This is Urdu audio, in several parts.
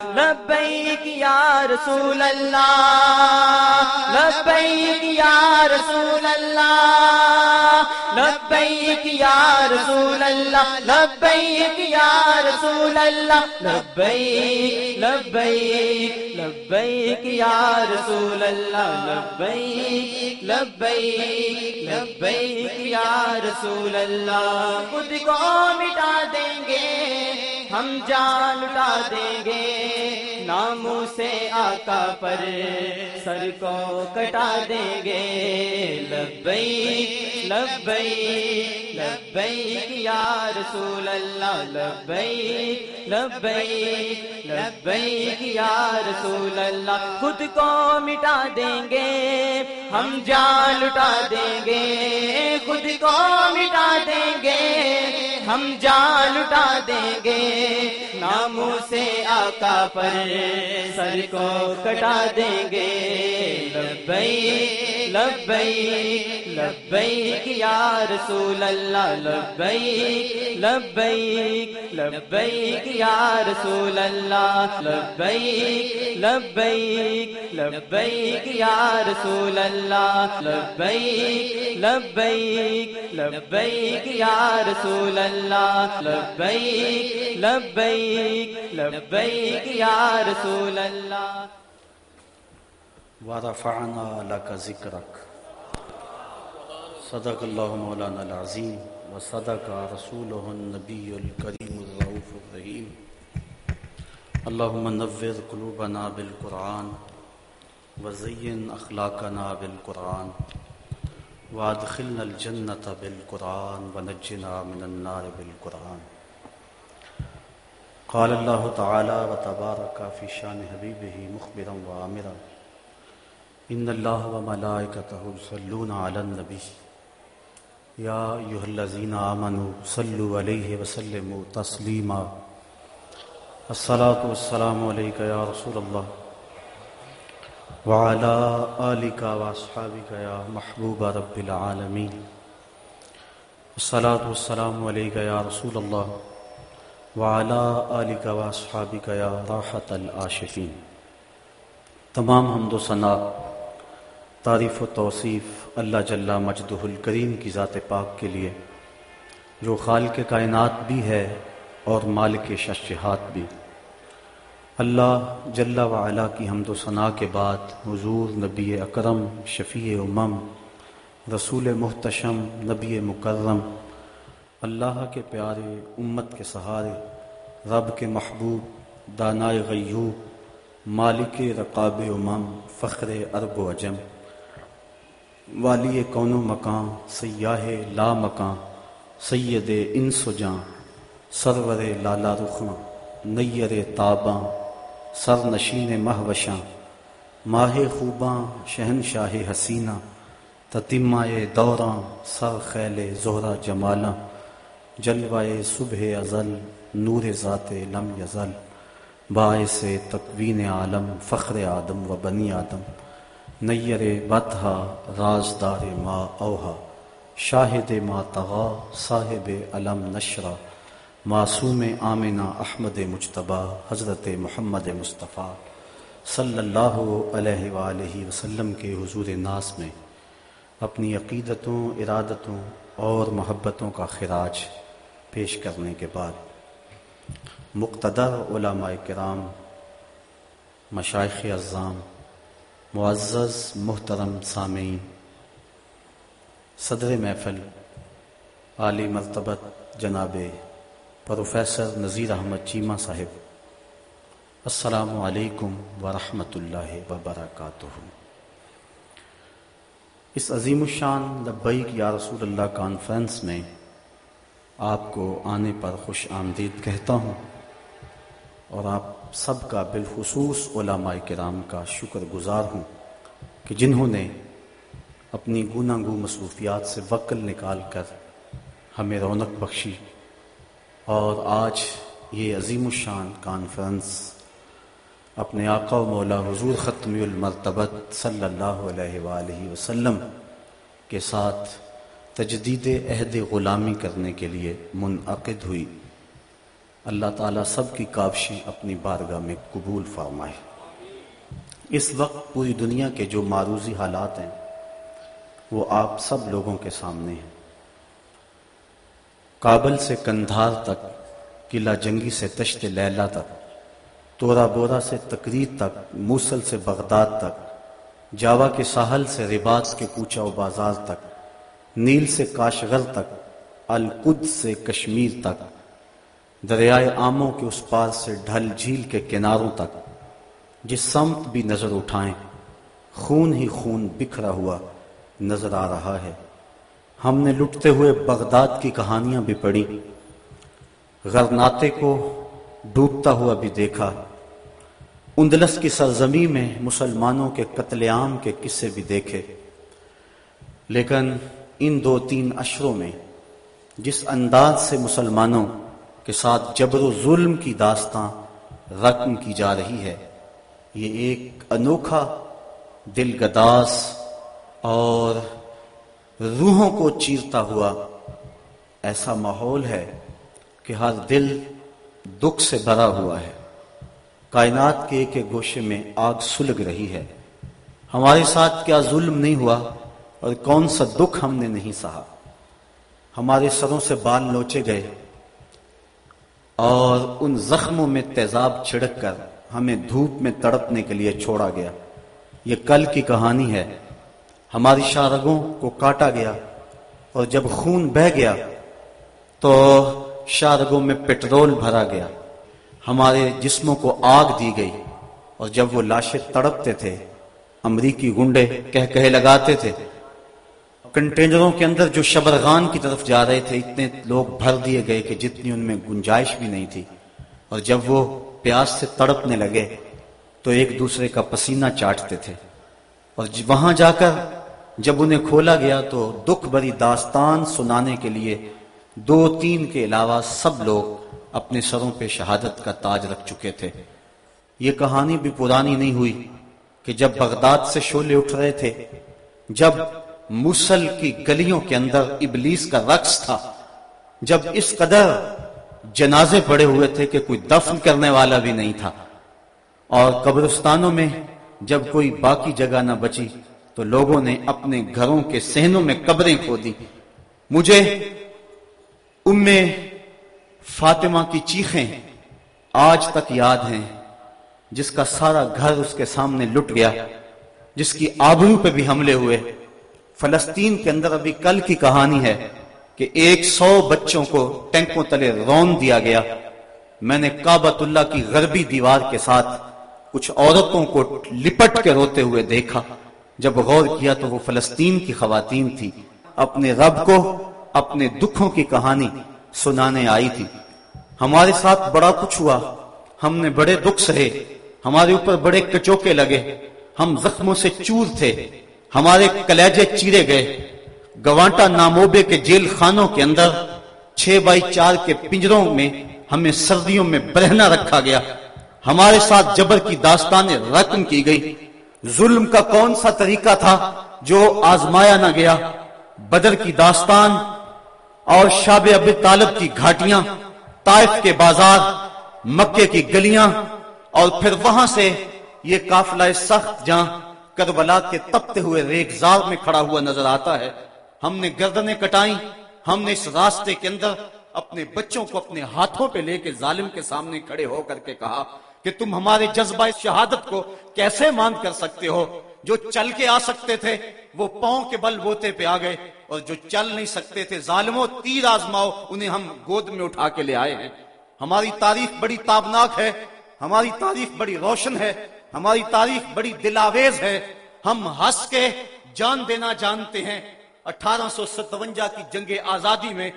لبیک یا رسول اللہ، لبیک یا رسول اللہ، لبیک یا رسول اللہ، لبیک یا رسول اللہ، لبیک لبیک لبیک یا رسول اللہ، لبیک لبیک لبیک یا رسول اللہ۔ خود کو مٹا دیں گے ہم جان لٹا دیں گے۔ ناموں سے آقا پر سر کو کٹا دیں گے۔ لبئی لبئی لبئی یا رسول اللہ لبئی لبئی لبئی یا رسول اللہ۔ خود کو مٹا دیں گے، ہم جان لٹا دیں گے۔ خود کو مٹا دیں گے، ہم جان لٹا دیں گے۔ ناموں سے آقا پر سر کو کٹا دیں گے۔ لبئی لبئی لبئی یا رسول اللہ لبئی لبئی لبئی یا رسول اللہ لبئی لبئی لبئی یا رسول اللہ لبئی لبئی لبئی یا رسول اللہ لبئی لبئی لبئی یا رسول اللہ۔ ورفعنا لك ذكرك. صدق الله مولانا العظيم وصدق رسوله النبي الكريم الرؤوف الرحيم. اللهم نور قلوبنا بالقرآن وزين أخلاقنا بالقرآن وادخلنا الجنة بالقرآن ونجنا من النار بالقرآن. قال الله تعالى وتبارك في شان حبيبه مخبرا وآمرا. ان اللہ و ملائکتہ یصلون علی النبی. یا ایھا الذین آمنوا صلوا علیہ وسلموا تسلیما. الصلاۃ والسلام علیک یا رسول اللہ. وعلى آلک واصحابک یا محبوب رب العالمین. الصلاۃ والسلام علیک یا رسول اللہ. وعلى آلک واصحابک یا راحت العاشقین. تمام حمد و ثنا تعریف و توصیف اللہ جل مجدہ الکریم کی ذات پاک کے لیے، جو خالق کائنات بھی ہے اور مالک ششہات بھی۔ اللہ جل و علا کی حمد و ثناء کے بعد حضور نبی اکرم، شفیع امم، رسول محتشم، نبی مکرم، اللہ کے پیارے امت کے سہارے، رب کے محبوب، دانائے غیوب، مالک رقاب امم، فخر ارب و اجم والی کون و مکان سیاہ لا مکان سید ان سجاں سرور لالا رخاں، نیر تاباں، سر نشین مہوشاں ماہ خوباں شہن شاہ حسینہ تتمائے دوراں، سر خیل زہرا جمالاں، جلوائے صبح ازل، نور ذات لم یزل، باعث تکوین عالم، فخر آدم و بنی آدم۔ نیر بتہا رازدار ما اوہا، شاہد ما تغا، صاحب علم نشرہ، معصوم آمنہ احمد مجتبہ حضرت محمد مصطفیٰ صلی اللہ علیہ وآلہ وسلم کے حضور ناس میں اپنی عقیدتوں، ارادتوں اور محبتوں کا خراج پیش کرنے کے بعد مقتدر علماء کرام مشائق اعظام معزز محترم سامعین، صدر محفل، عالی مرتبت جناب پروفیسر نذیر احمد چیمہ صاحب، السلام علیکم ورحمۃ اللہ وبرکاتہ۔ اس عظیم الشان لبیک یا رسول اللہ کانفرنس میں آپ کو آنے پر خوش آمدید کہتا ہوں اور آپ سب کا بالخصوص علماء کرام کا شکر گزار ہوں کہ جنہوں نے اپنی گناہ گو مصروفیات سے وقل نکال کر ہمیں رونق بخشی اور آج یہ عظیم الشان کانفرنس اپنے آقا و مولا حضور ختم المرتبت صلی اللہ علیہ وآلہ وسلم کے ساتھ تجدید عہد غلامی کرنے کے لیے منعقد ہوئی۔ اللہ تعالیٰ سب کی کابشیں اپنی بارگاہ میں قبول فرمائے۔ اس وقت پوری دنیا کے جو معروضی حالات ہیں، وہ آپ سب لوگوں کے سامنے ہیں۔ کابل سے کندھار تک، قلعہ جنگی سے تشت لیلا تک، تورا بورا سے تقریر تک موسل سے بغداد تک، جاوا کے ساحل سے رباط کے کوچا و بازار تک، نیل سے کاشغر تک القد سے کشمیر تک دریائے آموں کے اس پار سے ڈھل جھیل کے کناروں تک، جس سمت بھی نظر اٹھائیں، خون ہی خون بکھرا ہوا نظر آ رہا ہے۔ ہم نے لٹتے ہوئے بغداد کی کہانیاں بھی پڑھی۔ غرناتے کو ڈوبتا ہوا بھی دیکھا۔ اندلس کی سرزمی میں مسلمانوں کے قتل عام کے قصے بھی دیکھے۔ لیکن ان دو تین اشروں میں، جس انداز سے مسلمانوں کے ساتھ جبر و ظلم کی داستان رقم کی جا رہی ہے۔ یہ ایک انوکھا دل گداس اور روحوں کو چیرتا ہوا ایسا ماحول ہے کہ ہر دل دکھ سے بھرا ہوا ہے۔ کائنات کے ایک ایک گوشے میں آگ سلگ رہی ہے۔ ہمارے ساتھ کیا ظلم نہیں ہوا اور کون سا دکھ ہم نے نہیں سہا۔ ہمارے سروں سے بال نوچے گئے۔ اور ان زخموں میں تیزاب چھڑک کر ہمیں دھوپ میں تڑپنے کے لیے چھوڑا گیا۔ یہ کل کی کہانی ہے۔ ہماری شارگوں کو کاٹا گیا اور جب خون بہ گیا تو شارگوں میں پٹرول بھرا گیا۔ ہمارے جسموں کو آگ دی گئی اور جب وہ لاشیں تڑپتے تھے، امریکی گنڈے کہہ کہے لگاتے تھے کنٹینروں کے اندر جو شبرغان کی طرف جا رہے تھے، اتنے لوگ بھر دیے گئے کہ جتنی ان میں گنجائش بھی نہیں تھی۔ اور جب وہ پیاس سے تڑپنے لگے، تو ایک دوسرے کا پسینہ چاٹتے تھے۔ اور وہاں جا کر جب انہیں کھولا گیا، تو دکھ بری داستان سنانے کے لیے دو تین کے علاوہ سب لوگ اپنے سروں پہ شہادت کا تاج رکھ چکے تھے۔ یہ کہانی بھی پرانی نہیں ہوئی کہ جب بغداد سے شولے اٹھ رہے تھے، جب موسل کی گلیوں کے اندر ابلیس کا رقص تھا۔ جب اس قدر جنازے پڑے ہوئے تھے کہ کوئی دفن کرنے والا بھی نہیں تھا۔ اور قبرستانوں میں جب کوئی باقی جگہ نہ بچی، تو لوگوں نے اپنے گھروں کے سہنوں میں قبریں کھو دی مجھے ام فاطمہ کی چیخیں آج تک یاد ہیں، جس کا سارا گھر اس کے سامنے لٹ گیا، جس کی آبرو پہ بھی حملے ہوئے۔ فلسطین کے اندر ابھی کل کی کہانی ہے کہ ایک سو بچوں کو ٹینکوں تلے رون دیا گیا۔ میں نے کابت اللہ کی غربی دیوار کے ساتھ کچھ عورتوں کو لپٹ کے روتے ہوئے دیکھا۔ جب غور کیا تو وہ فلسطین کی خواتین تھی۔ اپنے رب کو، اپنے دکھوں کی کہانی سنانے آئی تھی۔ ہمارے ساتھ بڑا کچھ ہوا۔ ہم نے بڑے دکھ سہے۔ ہمارے اوپر بڑے کچوکے لگے۔ ہم زخموں سے چور تھے۔ ہمارے کلیجے چیرے گئے۔ گوانٹا ناموبے کے جیل خانوں کے اندر چھ بائی چار کے پنجروں میں ہمیں سردیوں میں برہنا رکھا گیا۔ ہمارے ساتھ جبر کی داستانیں رقم کی گئی ظلم کا کون سا طریقہ تھا جو آزمایا نہ گیا؟ بدر کی داستان اور شاب اب طالب کی گھاٹیاں، طائف کے بازار، مکے کی گلیاں اور پھر وہاں سے یہ قافلہ سخت جہاں کربلا کے تپتے ہوئے ریگزار میں کھڑا ہوا نظر آتا ہے۔ ہم نے گردنیں کٹائیں، ہم نے اس راستے کے اندر اپنے بچوں کو اپنے ہاتھوں پہ لے کے ظالم کے سامنے کھڑے ہو کر کے کہا کہ تم ہمارے جذبہ شہادت کو کیسے مان کر سکتے ہو؟ جو چل کے آ سکتے تھے، وہ پاؤں کے بل بوتے پہ آ گئے۔ اور جو چل نہیں سکتے تھے ظالموں تیر آزماؤ، انہیں ہم گود میں اٹھا کے لے آئے ہیں۔ ہماری تاریخ بڑی تابناک ہے، ہماری تاریخ بڑی روشن ہے۔ ہماری تاریخ بڑی دلاویز ہے۔ ہم ہنس کے جان دینا جانتے ہیں۔ اٹھارہ سو ستوجا کی جنگ آزادی میں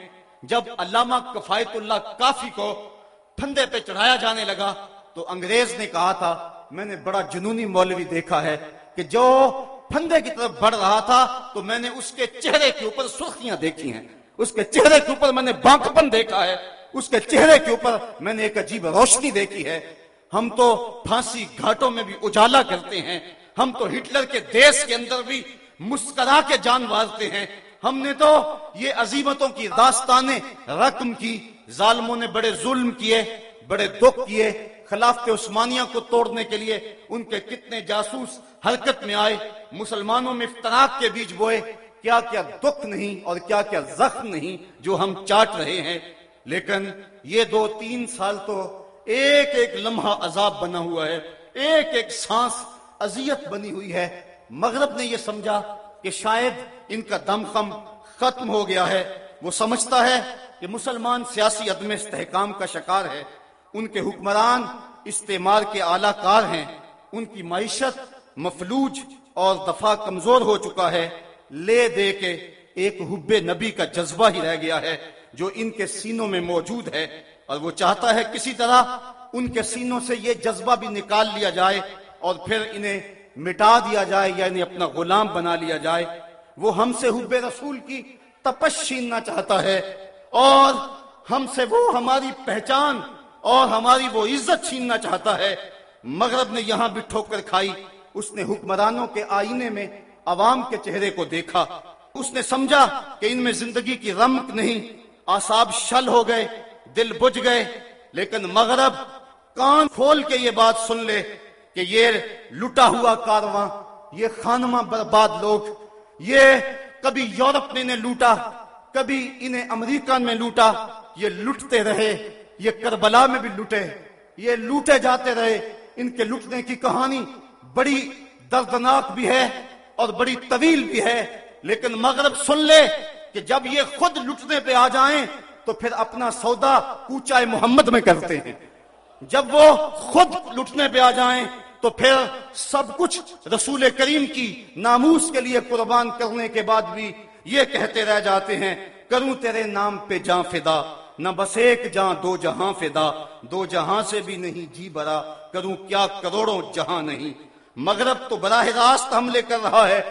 جب علامہ کفایت اللہ کافی کو پھندے پہ چڑھایا جانے لگا تو انگریز نے کہا تھا، میں نے بڑا جنونی مولوی دیکھا ہے کہ جو پھندے کی طرف بڑھ رہا تھا تو میں نے اس کے چہرے کے اوپر سرخیاں دیکھی ہیں۔ اس کے چہرے کے اوپر میں نے بانکپن دیکھا ہے۔ اس کے چہرے کے اوپر میں نے ایک عجیب روشنی دیکھی ہے۔ ہم تو پھانسی گھاٹوں میں بھی اجالا کرتے ہیں۔ ہم تو ہٹلر کے دیش کے اندر بھی مسکرا کے جان بازتے ہیں۔ ہم نے تو یہ عظیمتوں کی داستانیں، رقم کی، ظالموں نے بڑے ظلم کیے، بڑے دکھ کیے۔ خلافت عثمانیہ کو توڑنے کے لیے ان کے کتنے جاسوس حرکت میں آئے، مسلمانوں میں افتراق کے بیچ بوئے۔ کیا کیا دکھ نہیں اور کیا کیا زخم نہیں جو ہم چاٹ رہے ہیں۔ لیکن یہ دو تین سال تو ایک ایک لمحہ عذاب بنا ہوا ہے، ایک ایک سانس اذیت بنی ہوئی ہے۔ مغرب نے یہ سمجھا کہ شاید ان کا دم خم ختم ہو گیا ہے۔ وہ سمجھتا ہے کہ مسلمان سیاسی عدم استحکام کا شکار ہے۔ ان کے حکمران استعمار کے اعلی کار ہیں۔ ان کی معیشت مفلوج اور دفاع کمزور ہو چکا ہے۔ لے دے کے ایک حب نبی کا جذبہ ہی رہ گیا ہے، جو ان کے سینوں میں موجود ہے۔ اور وہ چاہتا ہے کسی طرح ان کے سینوں سے یہ جذبہ بھی نکال لیا جائے اور پھر انہیں مٹا دیا جائے یا انہیں اپنا غلام بنا لیا جائے۔ وہ ہم سے حب رسول کی تپش چھیننا چاہتا ہے، اور ہم سے وہ ہماری پہچان اور ہماری وہ عزت چھیننا چاہتا ہے۔ مغرب نے یہاں بھی ٹھوکر کھائی۔ اس نے حکمرانوں کے آئینے میں عوام کے چہرے کو دیکھا۔ اس نے سمجھا کہ ان میں زندگی کی رمک نہیں آساب شل ہو گئے۔ دل بجھ گئے، لیکن مغرب کان کھول کے یہ بات سن لے کہ یہ لٹا ہوا کارواں، یہ خانمہ برباد لوگ، یہ کبھی یورپ نے انہیں لوٹا، کبھی انہیں امریکہ میں لوٹا، یہ لٹتے رہے، یہ کربلا میں بھی لٹے، یہ لوٹے جاتے رہے۔ ان کے لٹنے کی کہانی بڑی دردناک بھی ہے اور بڑی طویل بھی ہے، لیکن مغرب سن لے کہ جب یہ خود لٹنے پہ آ جائیں تو پھر اپنا سودا کوچائے محمد میں کرتے ہیں۔ جب وہ خود لٹنے پہ آ جائیں تو پھر سب کچھ رسول کریم کی ناموس کے لیے قربان کرنے کے بعد بھی یہ کہتے رہ جاتے ہیں، کروں تیرے نام پہ جان فدا، نہ بس ایک جہاں دو جہاں فدا۔ دو جہاں سے بھی نہیں جی برا کروں کیا کروڑوں جہاں نہیں۔ مغرب تو براہ راست حملے کر رہا ہے،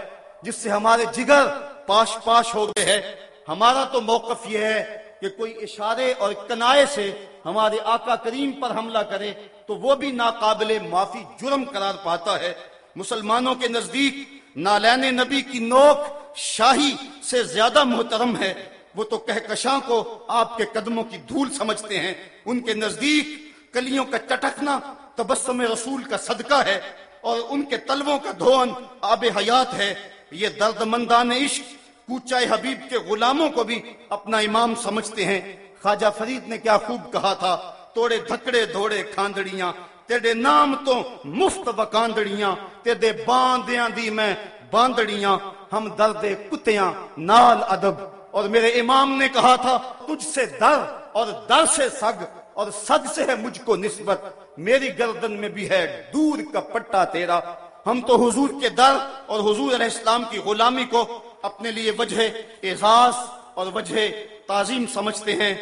جس سے ہمارے جگر پاش پاش ہو گئے ہیں۔ ہمارا تو موقف یہ ہے کہ کوئی اشارے اور کنائے سے ہمارے آقا کریم پر حملہ کرے تو وہ بھی ناقابل معافی جرم قرار پاتا ہے۔ مسلمانوں کے نزدیک نالین نبی کی نوک شاہی سے زیادہ محترم ہے۔ وہ تو کہکشاں کو آپ کے قدموں کی دھول سمجھتے ہیں۔ ان کے نزدیک کلیوں کا چٹکنا تبسم رسول کا صدقہ ہے اور ان کے تلووں کا دھون آب حیات ہے۔ یہ درد مندان عشق کوچائے حبیب کے غلاموں کو بھی اپنا امام سمجھتے ہیں۔ خواجہ فرید نے کیا خوب کہا تھا، توڑے دھکڑے دھوڑے کھاندڑیاں، تیرے نام تو مفت وکاندڑیاں تیرے باندیاں دی میں باندڑیاں، ہم درد کتیاں، نال ادب۔ اور میرے امام نے کہا تھا، تجھ سے در اور در سے سگ اور سگ سے ہے مجھ کو نسبت۔ میری گردن میں بھی ہے دور کا پٹا تیرا۔ ہم تو حضور کے در اور حضور علیہ السلام کی غلامی کو اپنے لیے وجہ اعزاز اور وجہ تعظیم سمجھتے ہیں۔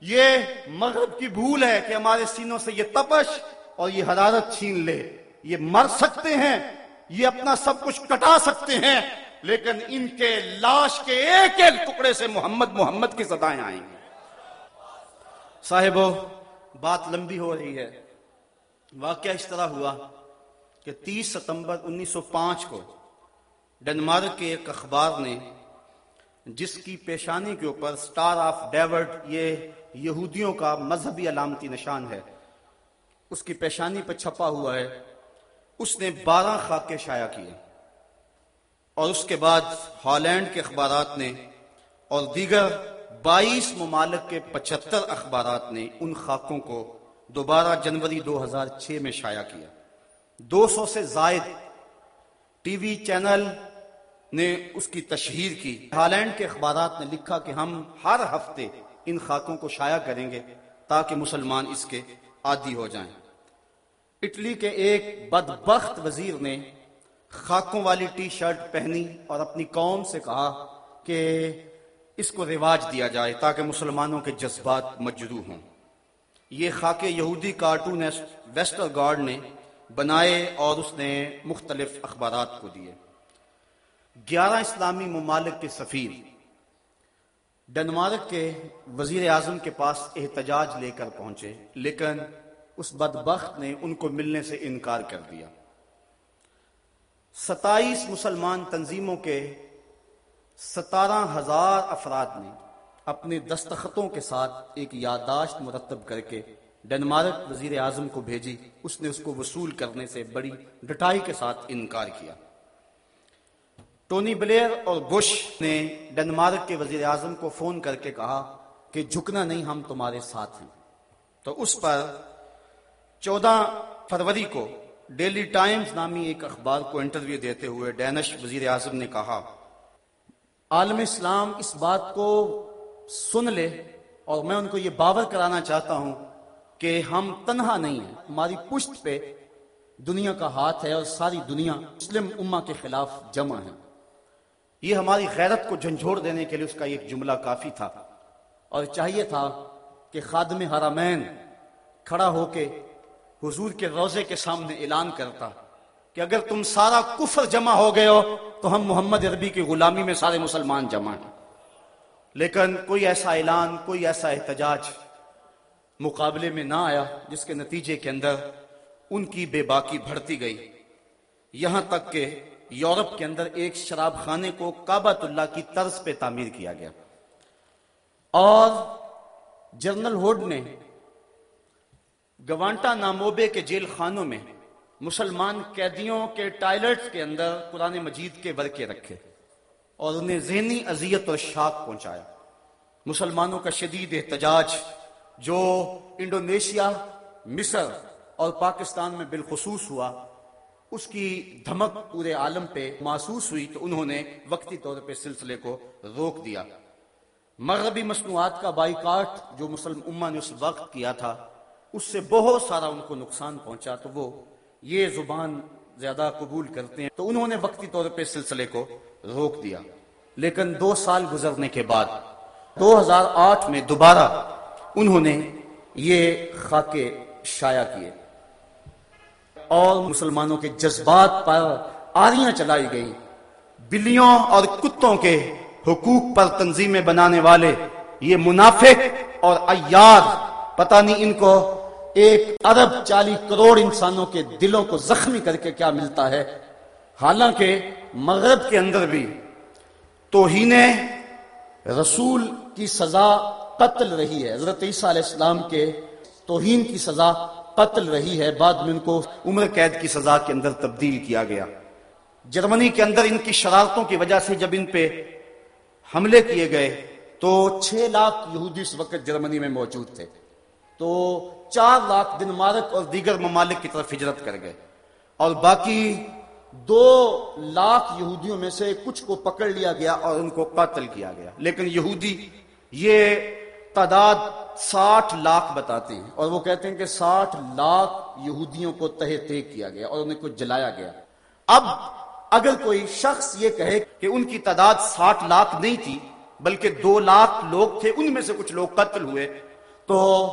یہ مغرب کی بھول ہے کہ ہمارے سینوں سے یہ تپش اور یہ حرارت چھین لے۔ یہ مر سکتے ہیں، یہ اپنا سب کچھ کٹا سکتے ہیں، لیکن ان کے لاش کے ایک ایک ٹکڑے سے محمد محمد کی سدائیں آئیں گی۔ صاحبو، بات لمبی ہو رہی ہے۔ واقعہ اس طرح ہوا کہ تیس ستمبر انیس سو پانچ کو ڈنمارک کے ایک اخبار نے جس کی پیشانی کے اوپر سٹار آف ڈیورڈ یہ یہودیوں کا مذہبی علامتی نشان ہے، اس کی پیشانی پہ چھپا ہوا ہے، اس نے بارہ خاکے شائع کیے۔ اور اس کے بعد ہالینڈ کے اخبارات نے اور دیگر بائیس ممالک کے پچہتر اخبارات نے ان خاکوں کو دوبارہ جنوری دو ہزار چھ میں شائع کیا۔ دو سو سے زائد ٹی وی چینل نے اس کی تشہیر کی۔ ہالینڈ کے اخبارات نے لکھا کہ ہم ہر ہفتے ان خاکوں کو شائع کریں گے تاکہ مسلمان اس کے عادی ہو جائیں۔ اٹلی کے ایک بدبخت وزیر نے خاکوں والی ٹی شرٹ پہنی اور اپنی قوم سے کہا کہ اس کو رواج دیا جائے تاکہ مسلمانوں کے جذبات مجرو ہوں۔ یہ خاک یہودی کارٹونسٹ ویسٹر گارڈ نے بنائے اور اس نے مختلف اخبارات کو دیے۔ گیارہ اسلامی ممالک کے سفیر ڈنمارک کے وزیر اعظم کے پاس احتجاج لے کر پہنچے، لیکن اس بدبخت نے ان کو ملنے سے انکار کر دیا۔ ستائیس مسلمان تنظیموں کے ستارہ ہزار افراد نے اپنے دستخطوں کے ساتھ ایک یادداشت مرتب کر کے ڈنمارک وزیر اعظم کو بھیجی۔ اس نے اس کو وصول کرنے سے بڑی ڈٹائی کے ساتھ انکار کیا۔ ٹونی بلیئر اور بش نے ڈنمارک کے وزیر اعظم کو فون کر کے کہا کہ جھکنا نہیں، ہم تمہارے ساتھ ہیں۔ تو اس پر چودہ فروری کو ڈیلی ٹائمز نامی ایک اخبار کو انٹرویو دیتے ہوئے ڈینش وزیر اعظم نے کہا، عالم اسلام اس بات کو سن لے اور میں ان کو یہ باور کرانا چاہتا ہوں کہ ہم تنہا نہیں ہیں۔ ہماری پشت پہ دنیا کا ہاتھ ہے اور ساری دنیا مسلم امہ کے خلاف جمع ہے۔ یہ ہماری غیرت کو جھنجھوڑ دینے کے لیے اس کا ایک جملہ کافی تھا۔ اور چاہیے تھا کہ خادم حرمین کھڑا ہو کے حضور کے روزے کے سامنے اعلان کرتا کہ اگر تم سارا کفر جمع ہو گئے ہو تو ہم محمد عربی کی غلامی میں سارے مسلمان جمع ہیں۔ لیکن کوئی ایسا اعلان، کوئی ایسا احتجاج مقابلے میں نہ آیا جس کے نتیجے کے اندر ان کی بے باکی بڑھتی گئی۔ یہاں تک کہ یورپ کے اندر ایک شراب خانے کو کابت اللہ کی طرز پہ تعمیر کیا گیا۔ اور جنرل ہوڈ نے گوانٹا ناموبے کے جیل خانوں میں مسلمان قیدیوں کے ٹائلٹس کے اندر قرآن مجید کے ورکے رکھے اور انہیں ذہنی اذیت اور شاک پہنچایا۔ مسلمانوں کا شدید احتجاج جو انڈونیشیا، مصر اور پاکستان میں بالخصوص ہوا۔ اس کی دھمک پورے عالم پہ محسوس ہوئی تو انہوں نے وقتی طور پہ سلسلے کو روک دیا۔ مغربی مصنوعات کا بائیکاٹ جو مسلم امہ نے اس وقت کیا تھا، اس سے بہت سارا ان کو نقصان پہنچا تو وہ یہ زبان زیادہ قبول کرتے ہیں۔ تو انہوں نے وقتی طور پہ سلسلے کو روک دیا۔ لیکن دو سال گزرنے کے بعد، دو ہزار آٹھ میں دوبارہ انہوں نے یہ خاکے شائع کیے۔ اور مسلمانوں کے جذبات پر آریاں چلائی گئی بلیوں اور کتوں کے حقوق پر تنظیمیں بنانے والے یہ منافق اور ایار پتہ نہیں ان کو ایک ارب چالیس کروڑ انسانوں کے دلوں کو زخمی کر کے کیا ملتا ہے۔ حالانکہ مغرب کے اندر بھی توہین رسول کی سزا قتل رہی ہے۔ حضرت عیسیٰ علیہ السلام کے توہین کی سزا قتل رہی ہے، بعد میں ان کو عمر قید کی سزا کے اندر تبدیل کیا گیا۔ جرمنی کے اندر ان کی شرارتوں کی وجہ سے جب ان پہ حملے کیے گئے، تو چھ لاکھ یہودی اس وقت جرمنی میں موجود تھے۔ تو چار لاکھ دن مارک اور دیگر ممالک کی طرف ہجرت کر گئے۔ اور باقی دو لاکھ یہودیوں میں سے کچھ کو پکڑ لیا گیا اور ان کو قتل کیا گیا۔ لیکن یہودی یہ تعداد ساٹھ لاکھ بتاتے ہیں۔ اور وہ کہتے ہیں کہ ساٹھ لاکھ یہودیوں کو تہ تے کیا گیا اور انہیں کو جلایا گیا۔ اب اگر کوئی شخص یہ کہے کہ ان کی تعداد ساٹھ لاکھ نہیں تھی، بلکہ دو لاکھ لوگ تھے، ان میں سے کچھ لوگ قتل ہوئے، تو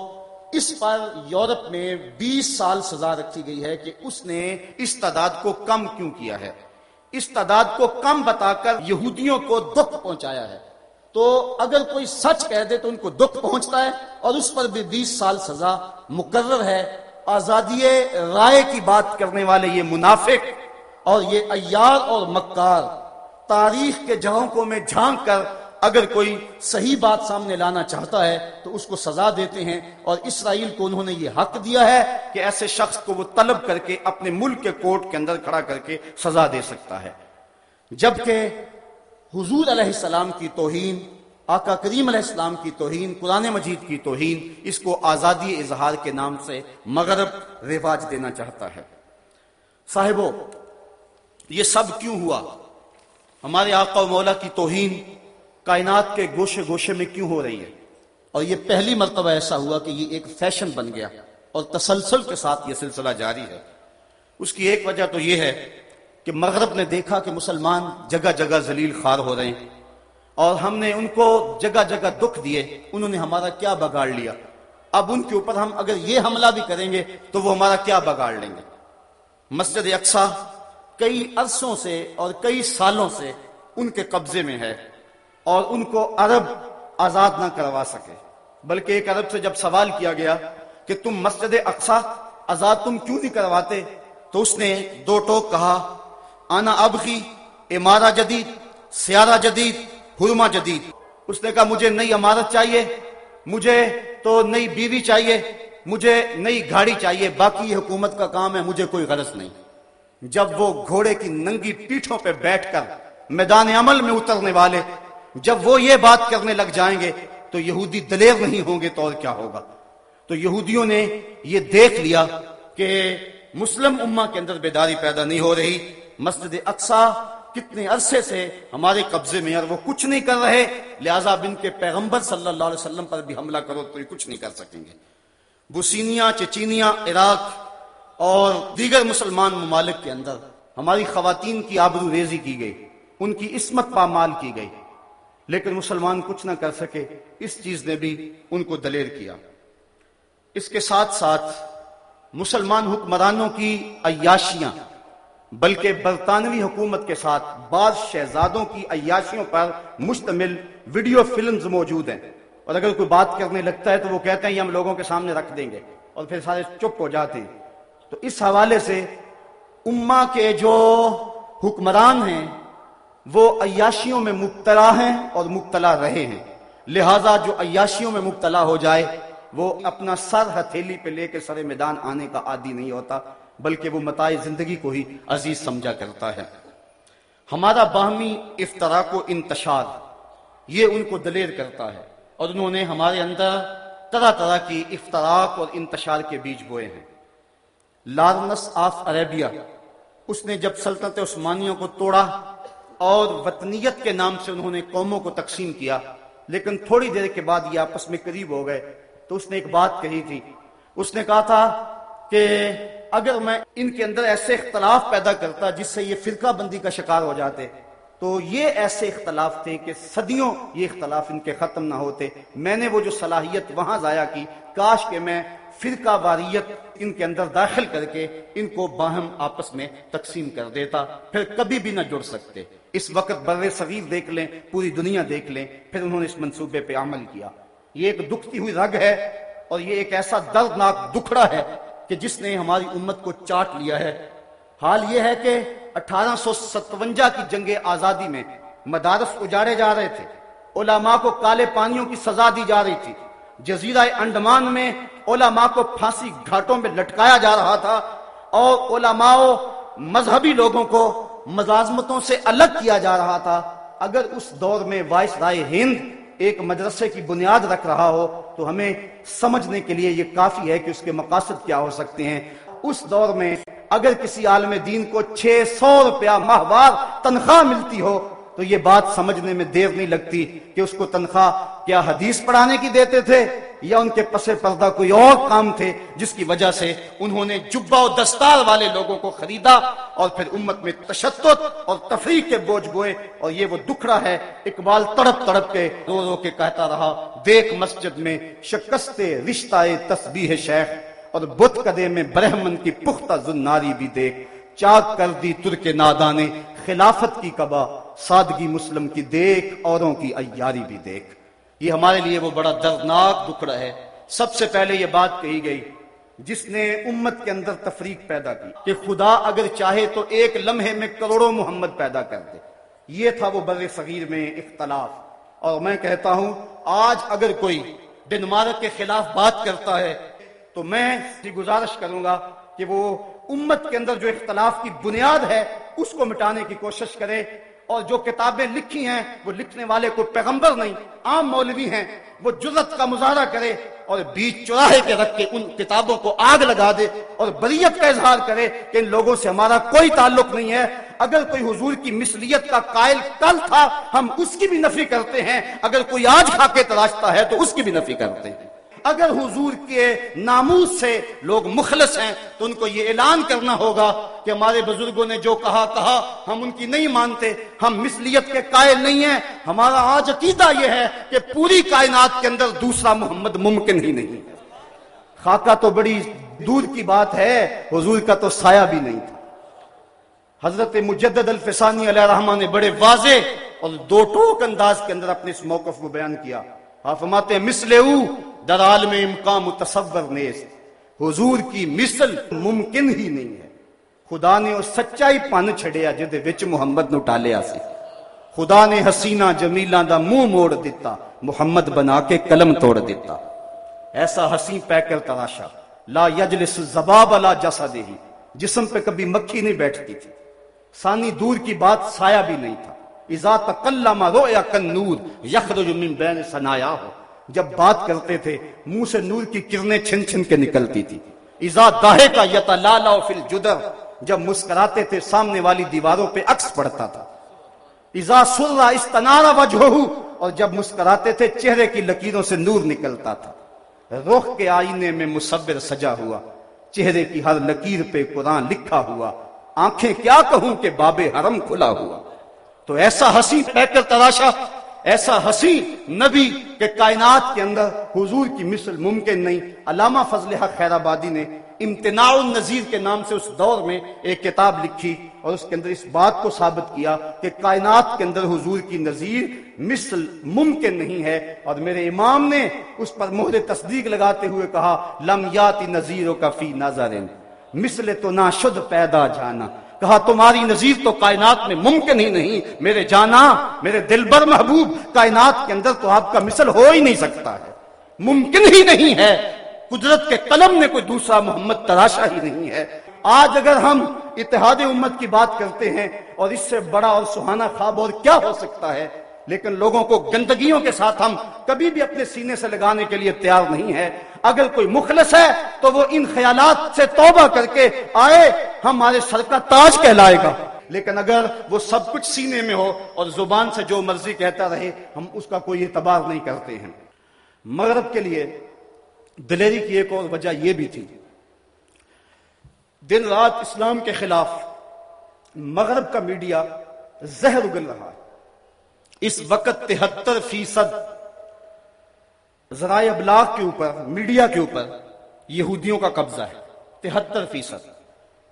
اس پر یورپ میں بیس سال سزا رکھی گئی ہے کہ اس نے اس تعداد کو کم کیوں کیا ہے۔ اس تعداد کو کم بتا کر یہودیوں کو دکھ پہنچایا ہے۔ تو اگر کوئی سچ کہہ دے تو ان کو دکھ پہنچتا ہے اور اس پر بھی بیس سال سزا مقرر ہے۔ آزادی رائے کی بات کرنے والے یہ منافق اور یہ ایار اور مکار تاریخ کے جہوں میں جھانک کر اگر کوئی صحیح بات سامنے لانا چاہتا ہے تو اس کو سزا دیتے ہیں اور اسرائیل کو انہوں نے یہ حق دیا ہے کہ ایسے شخص کو وہ طلب کر کے اپنے ملک کے کورٹ کے اندر کھڑا کر کے سزا دے سکتا ہے۔ جبکہ حضور علیہ السلام کی توہین، آقا کریم علیہ السلام کی توہین، قرآن مجید کی توہین، اس کو آزادی اظہار کے نام سے مغرب رواج دینا چاہتا ہے۔ صاحبوں یہ سب کیوں ہوا؟ ہمارے آقا و مولا کی توہین کائنات کے گوشے گوشے میں کیوں ہو رہی ہے؟ اور یہ پہلی مرتبہ ایسا ہوا کہ یہ ایک فیشن بن گیا اور تسلسل کے ساتھ یہ سلسلہ جاری ہے۔ اس کی ایک وجہ تو یہ ہے کہ مغرب نے دیکھا کہ مسلمان جگہ جگہ ذلیل خار ہو رہے ہیں اور ہم نے ان کو جگہ جگہ دکھ دیے، انہوں نے ہمارا کیا بگاڑ لیا؟ اب ان کے اوپر ہم اگر یہ حملہ بھی کریں گے تو وہ ہمارا کیا بگاڑ لیں گے؟ مسجد اقسا کئی عرصوں سے اور کئی سالوں سے ان کے قبضے میں ہے اور ان کو عرب آزاد نہ کروا سکے۔ بلکہ ایک عرب سے جب سوال کیا گیا کہ تم مسجد اقسا آزاد تم کیوں نہیں کرواتے؟ تو اس نے دو ٹوک کہا آنا اب کی امارہ جدید، سیارہ جدید حرما جدید۔ اس نے کہا، مجھے نئی عمارت چاہیے، مجھے تو نئی بیوی چاہیے، مجھے نئی گاڑی چاہیے، باقی یہ حکومت کا کام ہے، مجھے کوئی غرض نہیں۔ جب وہ گھوڑے کی ننگی پیٹھوں پہ بیٹھ کر میدان عمل میں اترنے والے، جب وہ یہ بات کرنے لگ جائیں گے، تو یہودی دلیر نہیں ہوں گے تو اور کیا ہوگا؟ تو یہودیوں نے یہ دیکھ لیا کہ مسلم امہ کے اندر بیداری پیدا نہیں ہو رہی مسجد اقسا کتنے عرصے سے ہمارے قبضے میں اور وہ کچھ نہیں کر رہے، لہذا بن کے پیغمبر صلی اللہ علیہ وسلم پر بھی حملہ کرو تو یہ کچھ نہیں کر سکیں گے۔ بوسینیا چچینیا عراق اور دیگر مسلمان ممالک کے اندر ہماری خواتین کی آبرو ریزی کی گئی، ان کی عصمت پامال کی گئی۔ لیکن مسلمان کچھ نہ کر سکے، اس چیز نے بھی ان کو دلیر کیا۔ اس کے ساتھ ساتھ مسلمان حکمرانوں کی عیاشیاں بلکہ برطانوی حکومت کے ساتھ بعض شہزادوں کی عیاشیوں پر مشتمل ویڈیو فلمز موجود ہیں۔ اور اگر کوئی بات کرنے لگتا ہے تو وہ کہتے ہیں یہ ہم لوگوں کے سامنے رکھ دیں گے اور پھر سارے چپ ہو جاتے ہیں۔ تو اس حوالے سے اما کے جو حکمران ہیں، وہ عیاشیوں میں مبتلا ہیں اور مبتلا رہے ہیں۔ لہذا جو عیاشیوں میں مبتلا ہو جائے، وہ اپنا سر ہتھیلی پہ لے کے سر میدان آنے کا عادی نہیں ہوتا۔ بلکہ وہ متائے زندگی کو ہی عزیز سمجھا کرتا ہے۔ ہمارا باہمی افطراک و انتشار یہ ان کو دلیر کرتا ہے اور انہوں نے ہمارے اندر طرح طرح کی افطراک اور انتشار کے بیج بوئے ہیں۔ لارنس آف عربیہ، اس نے جب سلطنت عثمانیوں کو توڑا اور وطنیت کے نام سے انہوں نے قوموں کو تقسیم کیا، لیکن تھوڑی دیر کے بعد یہ آپس میں قریب ہو گئے تو اس نے ایک بات کہی تھی۔ اس نے کہا تھا کہ اگر میں ان کے اندر ایسے اختلاف پیدا کرتا جس سے یہ فرقہ بندی کا شکار ہو جاتے، تو یہ ایسے اختلاف تھے کہ صدیوں یہ اختلاف ان کے ختم نہ ہوتے۔ میں نے وہ جو صلاحیت وہاں ضائع کی، کاش کہ میں فرقہ واریت ان کے اندر داخل کر کے ان کو باہم آپس میں تقسیم کر دیتا، پھر کبھی بھی نہ جڑ سکتے۔ اس وقت بر صغیر دیکھ لیں، پوری دنیا دیکھ لیں، پھر انہوں نے اس منصوبے پہ عمل کیا۔ یہ ایک دکھتی ہوئی رگ ہے اور یہ ایک ایسا دردناک دکھڑا ہے۔ کہ جس نے ہماری امت کو چاٹ لیا ہے۔ حال یہ ہے کہ اٹھارہ سو ستونجا کی جنگ آزادی میں مدارس اجاڑے جا رہے تھے۔ علماء کو کالے پانیوں کی سزا دی جا رہی تھی۔ جزیرہ انڈمان میں علماء کو پھانسی گھاٹوں میں لٹکایا جا رہا تھا اور علماء مذہبی لوگوں کو مزازمتوں سے الگ کیا جا رہا تھا۔ اگر اس دور میں وائس رائے ہند ایک مدرسے کی بنیاد رکھ رہا ہو تو ہمیں سمجھنے کے لیے یہ کافی ہے کہ اس کے مقاصد کیا ہو سکتے ہیں۔ اس دور میں اگر کسی عالم دین کو چھ سو روپیہ ماہوار تنخواہ ملتی ہو تو یہ بات سمجھنے میں دیر نہیں لگتی کہ اس کو تنخواہ کیا حدیث پڑھانے کی دیتے تھے یا ان کے پسے پردہ کوئی اور کام تھے جس کی وجہ سے انہوں نے جبا و دستار والے لوگوں کو خریدا اور پھر امت میں تشدد اور تفریح کے بوجھ بوئے اور یہ وہ دکھڑا ہے اقبال تڑپ تڑپ کے رو رو کے کہتا رہا، دیکھ مسجد میں شکست رشتہ تسبیح شیخ اور بت کدے میں برہمن کی پختہ زناری بھی دیکھ، چاک کر دی ترک نادانے، خلافت کی کبا سادگی مسلم کی دیکھ، اوروں کی ایاری بھی دیکھ۔ یہ ہمارے لیے وہ بڑا دردناک دکھڑا ہے۔ سب سے پہلے یہ بات کہی گئی، جس نے امت کے اندر تفریق پیدا کی کہ خدا اگر چاہے تو ایک لمحے میں کروڑوں محمد پیدا کر دے۔ یہ تھا وہ بر صغیر میں اختلاف۔ اور میں کہتا ہوں، آج اگر کوئی ڈنمارک کے خلاف بات کرتا ہے، تو میں گزارش کروں گا کہ وہ امت کے اندر جو اختلاف کی بنیاد ہے، اس کو مٹانے کی کوشش کرے۔ اور جو کتابیں لکھی ہیں، وہ لکھنے والے کو پیغمبر نہیں، عام مولوی ہیں، وہ جرت کا مظاہرہ کرے اور بیچ چوراہے کے رکھ کے ان کتابوں کو آگ لگا دے اور بریت کا اظہار کرے کہ ان لوگوں سے ہمارا کوئی تعلق نہیں ہے۔ اگر کوئی حضور کی مثلیت کا قائل کل تھا، ہم اس کی بھی نفی کرتے ہیں۔ اگر کوئی آج کھا کے تراشتا ہے تو اس کی بھی نفی کرتے ہیں۔ اگر حضور کے ناموس سے لوگ مخلص ہیں، تو ان کو یہ اعلان کرنا ہوگا کہ ہمارے بزرگوں نے جو کہا کہا، ہم ان کی نہیں مانتے، ہم مثلیت کے قائل نہیں ہیں۔ ہمارا آج عقیدہ یہ ہے کہ پوری کائنات کے اندر دوسرا محمد ممکن ہی نہیں ہے۔ خاکہ تو بڑی دور کی بات ہے، حضور کا تو سایہ بھی نہیں تھا۔ حضرت مجدد الفسانی علیہ رحمٰ نے بڑے واضح اور دو ٹوک انداز کے اندر اپنے اس موقف کو بیان کیا۔ فرماتے ہیں مسلے در عالم امکان متصور نیست۔ حضور کی مثل ممکن ہی نہیں ہے۔ خدا نے وہ سچائی پن چھڑیا جدے وچ محمد نو ٹالیا سی۔ خدا نے حسینہ جمیلہ دا منہ موڑ دیتا محمد بنا کے قلم توڑ دیتا ایسا حسین پیکر تراشا لا یجلس زباب لا جسا دے جسم پہ کبھی مکھی نہیں بیٹھتی تھی۔ سانی دور کی بات سایہ بھی نہیں تھا۔ اذا تکلم رؤیا کن نور یخرج من بین سنایا ہو جب بات کرتے تھے، منہ سے نور کی کرنیں چھن چھن کے نکلتی تھی۔ اذا داہے کا یتلالا فی الجدر، جب مسکراتے تھے، سامنے والی دیواروں پہ عکس پڑتا تھا۔ اذا سرا استنارا وجہہ اور جب مسکراتے تھے، چہرے کی لکیروں سے نور نکلتا تھا۔ رخ کے آئینے میں مصور سجا ہوا، چہرے کی ہر لکیر پہ قرآن لکھا ہوا۔ آنکھیں کیا کہوں کہ باب حرم کھلا ہوا۔ تو ایسا ہنسی پیکر تراشا ایسا ہنسی نبی کے کائنات کے اندر حضور کی مثل ممکن نہیں۔ علامہ فضل حق خیر آبادی نے امتناع النظیر کے نام سے اس دور میں ایک کتاب لکھی اور اس کے اندر اس بات کو ثابت کیا کہ کائنات کے اندر حضور کی نظیر مثل ممکن نہیں ہے۔ اور میرے امام نے اس پر مہر تصدیق لگاتے ہوئے کہا، لم یاتی نظیروں کا فی نظر مثل تو نہ شد پیدا جانا۔ کہا، تمہاری نظیر تو کائنات میں ممکن ہی نہیں. میرے جانا، میرے دلبر محبوب، کائنات کے اندر تو آپ کا مثل ہو ہی نہیں سکتا ہے. ممکن ہی نہیں ہے. قدرت کے قلم نے کوئی دوسرا محمد تراشا ہی نہیں ہے. آج اگر ہم اتحاد امت کی بات کرتے ہیں اور اس سے بڑا اور سہانا خواب اور کیا ہو سکتا ہے؟ لیکن لوگوں کو گندگیوں کے ساتھ ہم کبھی بھی اپنے سینے سے لگانے کے لیے تیار نہیں ہے اگر کوئی مخلص ہے تو وہ ان خیالات سے توبہ کر کے آئے، ہمارے سر کا تاج کہلائے گا۔ لیکن اگر وہ سب کچھ سینے میں ہو اور زبان سے جو مرضی کہتا رہے، ہم اس کا کوئی اعتبار نہیں کرتے ہیں۔ مغرب کے لیے دلیری کی ایک اور وجہ یہ بھی تھی۔ دن رات اسلام کے خلاف مغرب کا میڈیا زہر اگل رہا ہے۔ اس وقت تہتر فیصد ذرائع ابلاغ کے اوپر، میڈیا کے اوپر یہودیوں کا قبضہ ہے، تہتر فیصد۔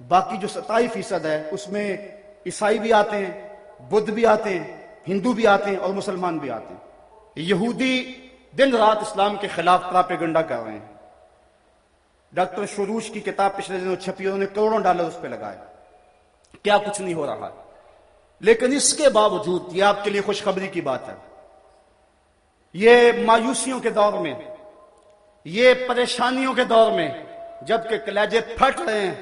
باقی جو ستائی فیصد ہے، اس میں عیسائی بھی آتے ہیں، بدھ بھی آتے ہیں، ہندو بھی آتے ہیں اور مسلمان بھی آتے ہیں۔ یہودی دن رات اسلام کے خلاف پراپیگنڈا کر رہے ہیں۔ ڈاکٹر شروش کی کتاب پچھلے دنوں چھپی انہوں نے کروڑوں ڈالر اس پہ لگائے۔ کیا کچھ نہیں ہو رہا۔ ہے لیکن اس کے باوجود یہ آپ کے لیے خوشخبری کی بات ہے۔ یہ مایوسیوں کے دور میں، یہ پریشانیوں کے دور میں، جبکہ کلیجے پھٹ رہے ہیں،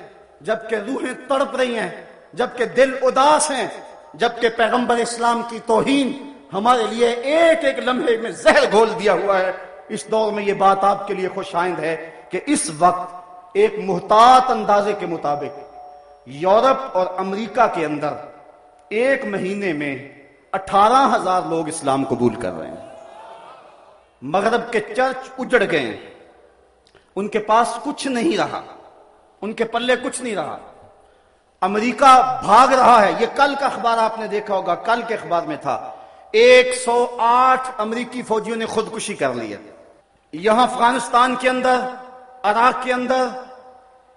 جبکہ روحیں تڑپ رہی ہیں، جبکہ دل اداس ہیں، جبکہ پیغمبر اسلام کی توہین ہمارے لیے ایک ایک لمحے میں زہر گھول دیا ہوا ہے۔ اس دور میں یہ بات آپ کے لیے خوش آئند ہے کہ اس وقت ایک محتاط اندازے کے مطابق یورپ اور امریکہ کے اندر ایک مہینے میں اٹھارہ ہزار لوگ اسلام قبول کر رہے ہیں۔ مغرب کے چرچ اجڑ گئے ہیں۔ ان کے پاس کچھ نہیں رہا۔ ان کے پلے کچھ نہیں رہا۔ امریکہ بھاگ رہا ہے۔ یہ کل کا اخبار آپ نے دیکھا ہوگا۔ کل کے اخبار میں تھا۔ ایک سو آٹھ امریکی فوجیوں نے خودکشی کر لی ہے۔ یہاں افغانستان کے اندر، عراق کے اندر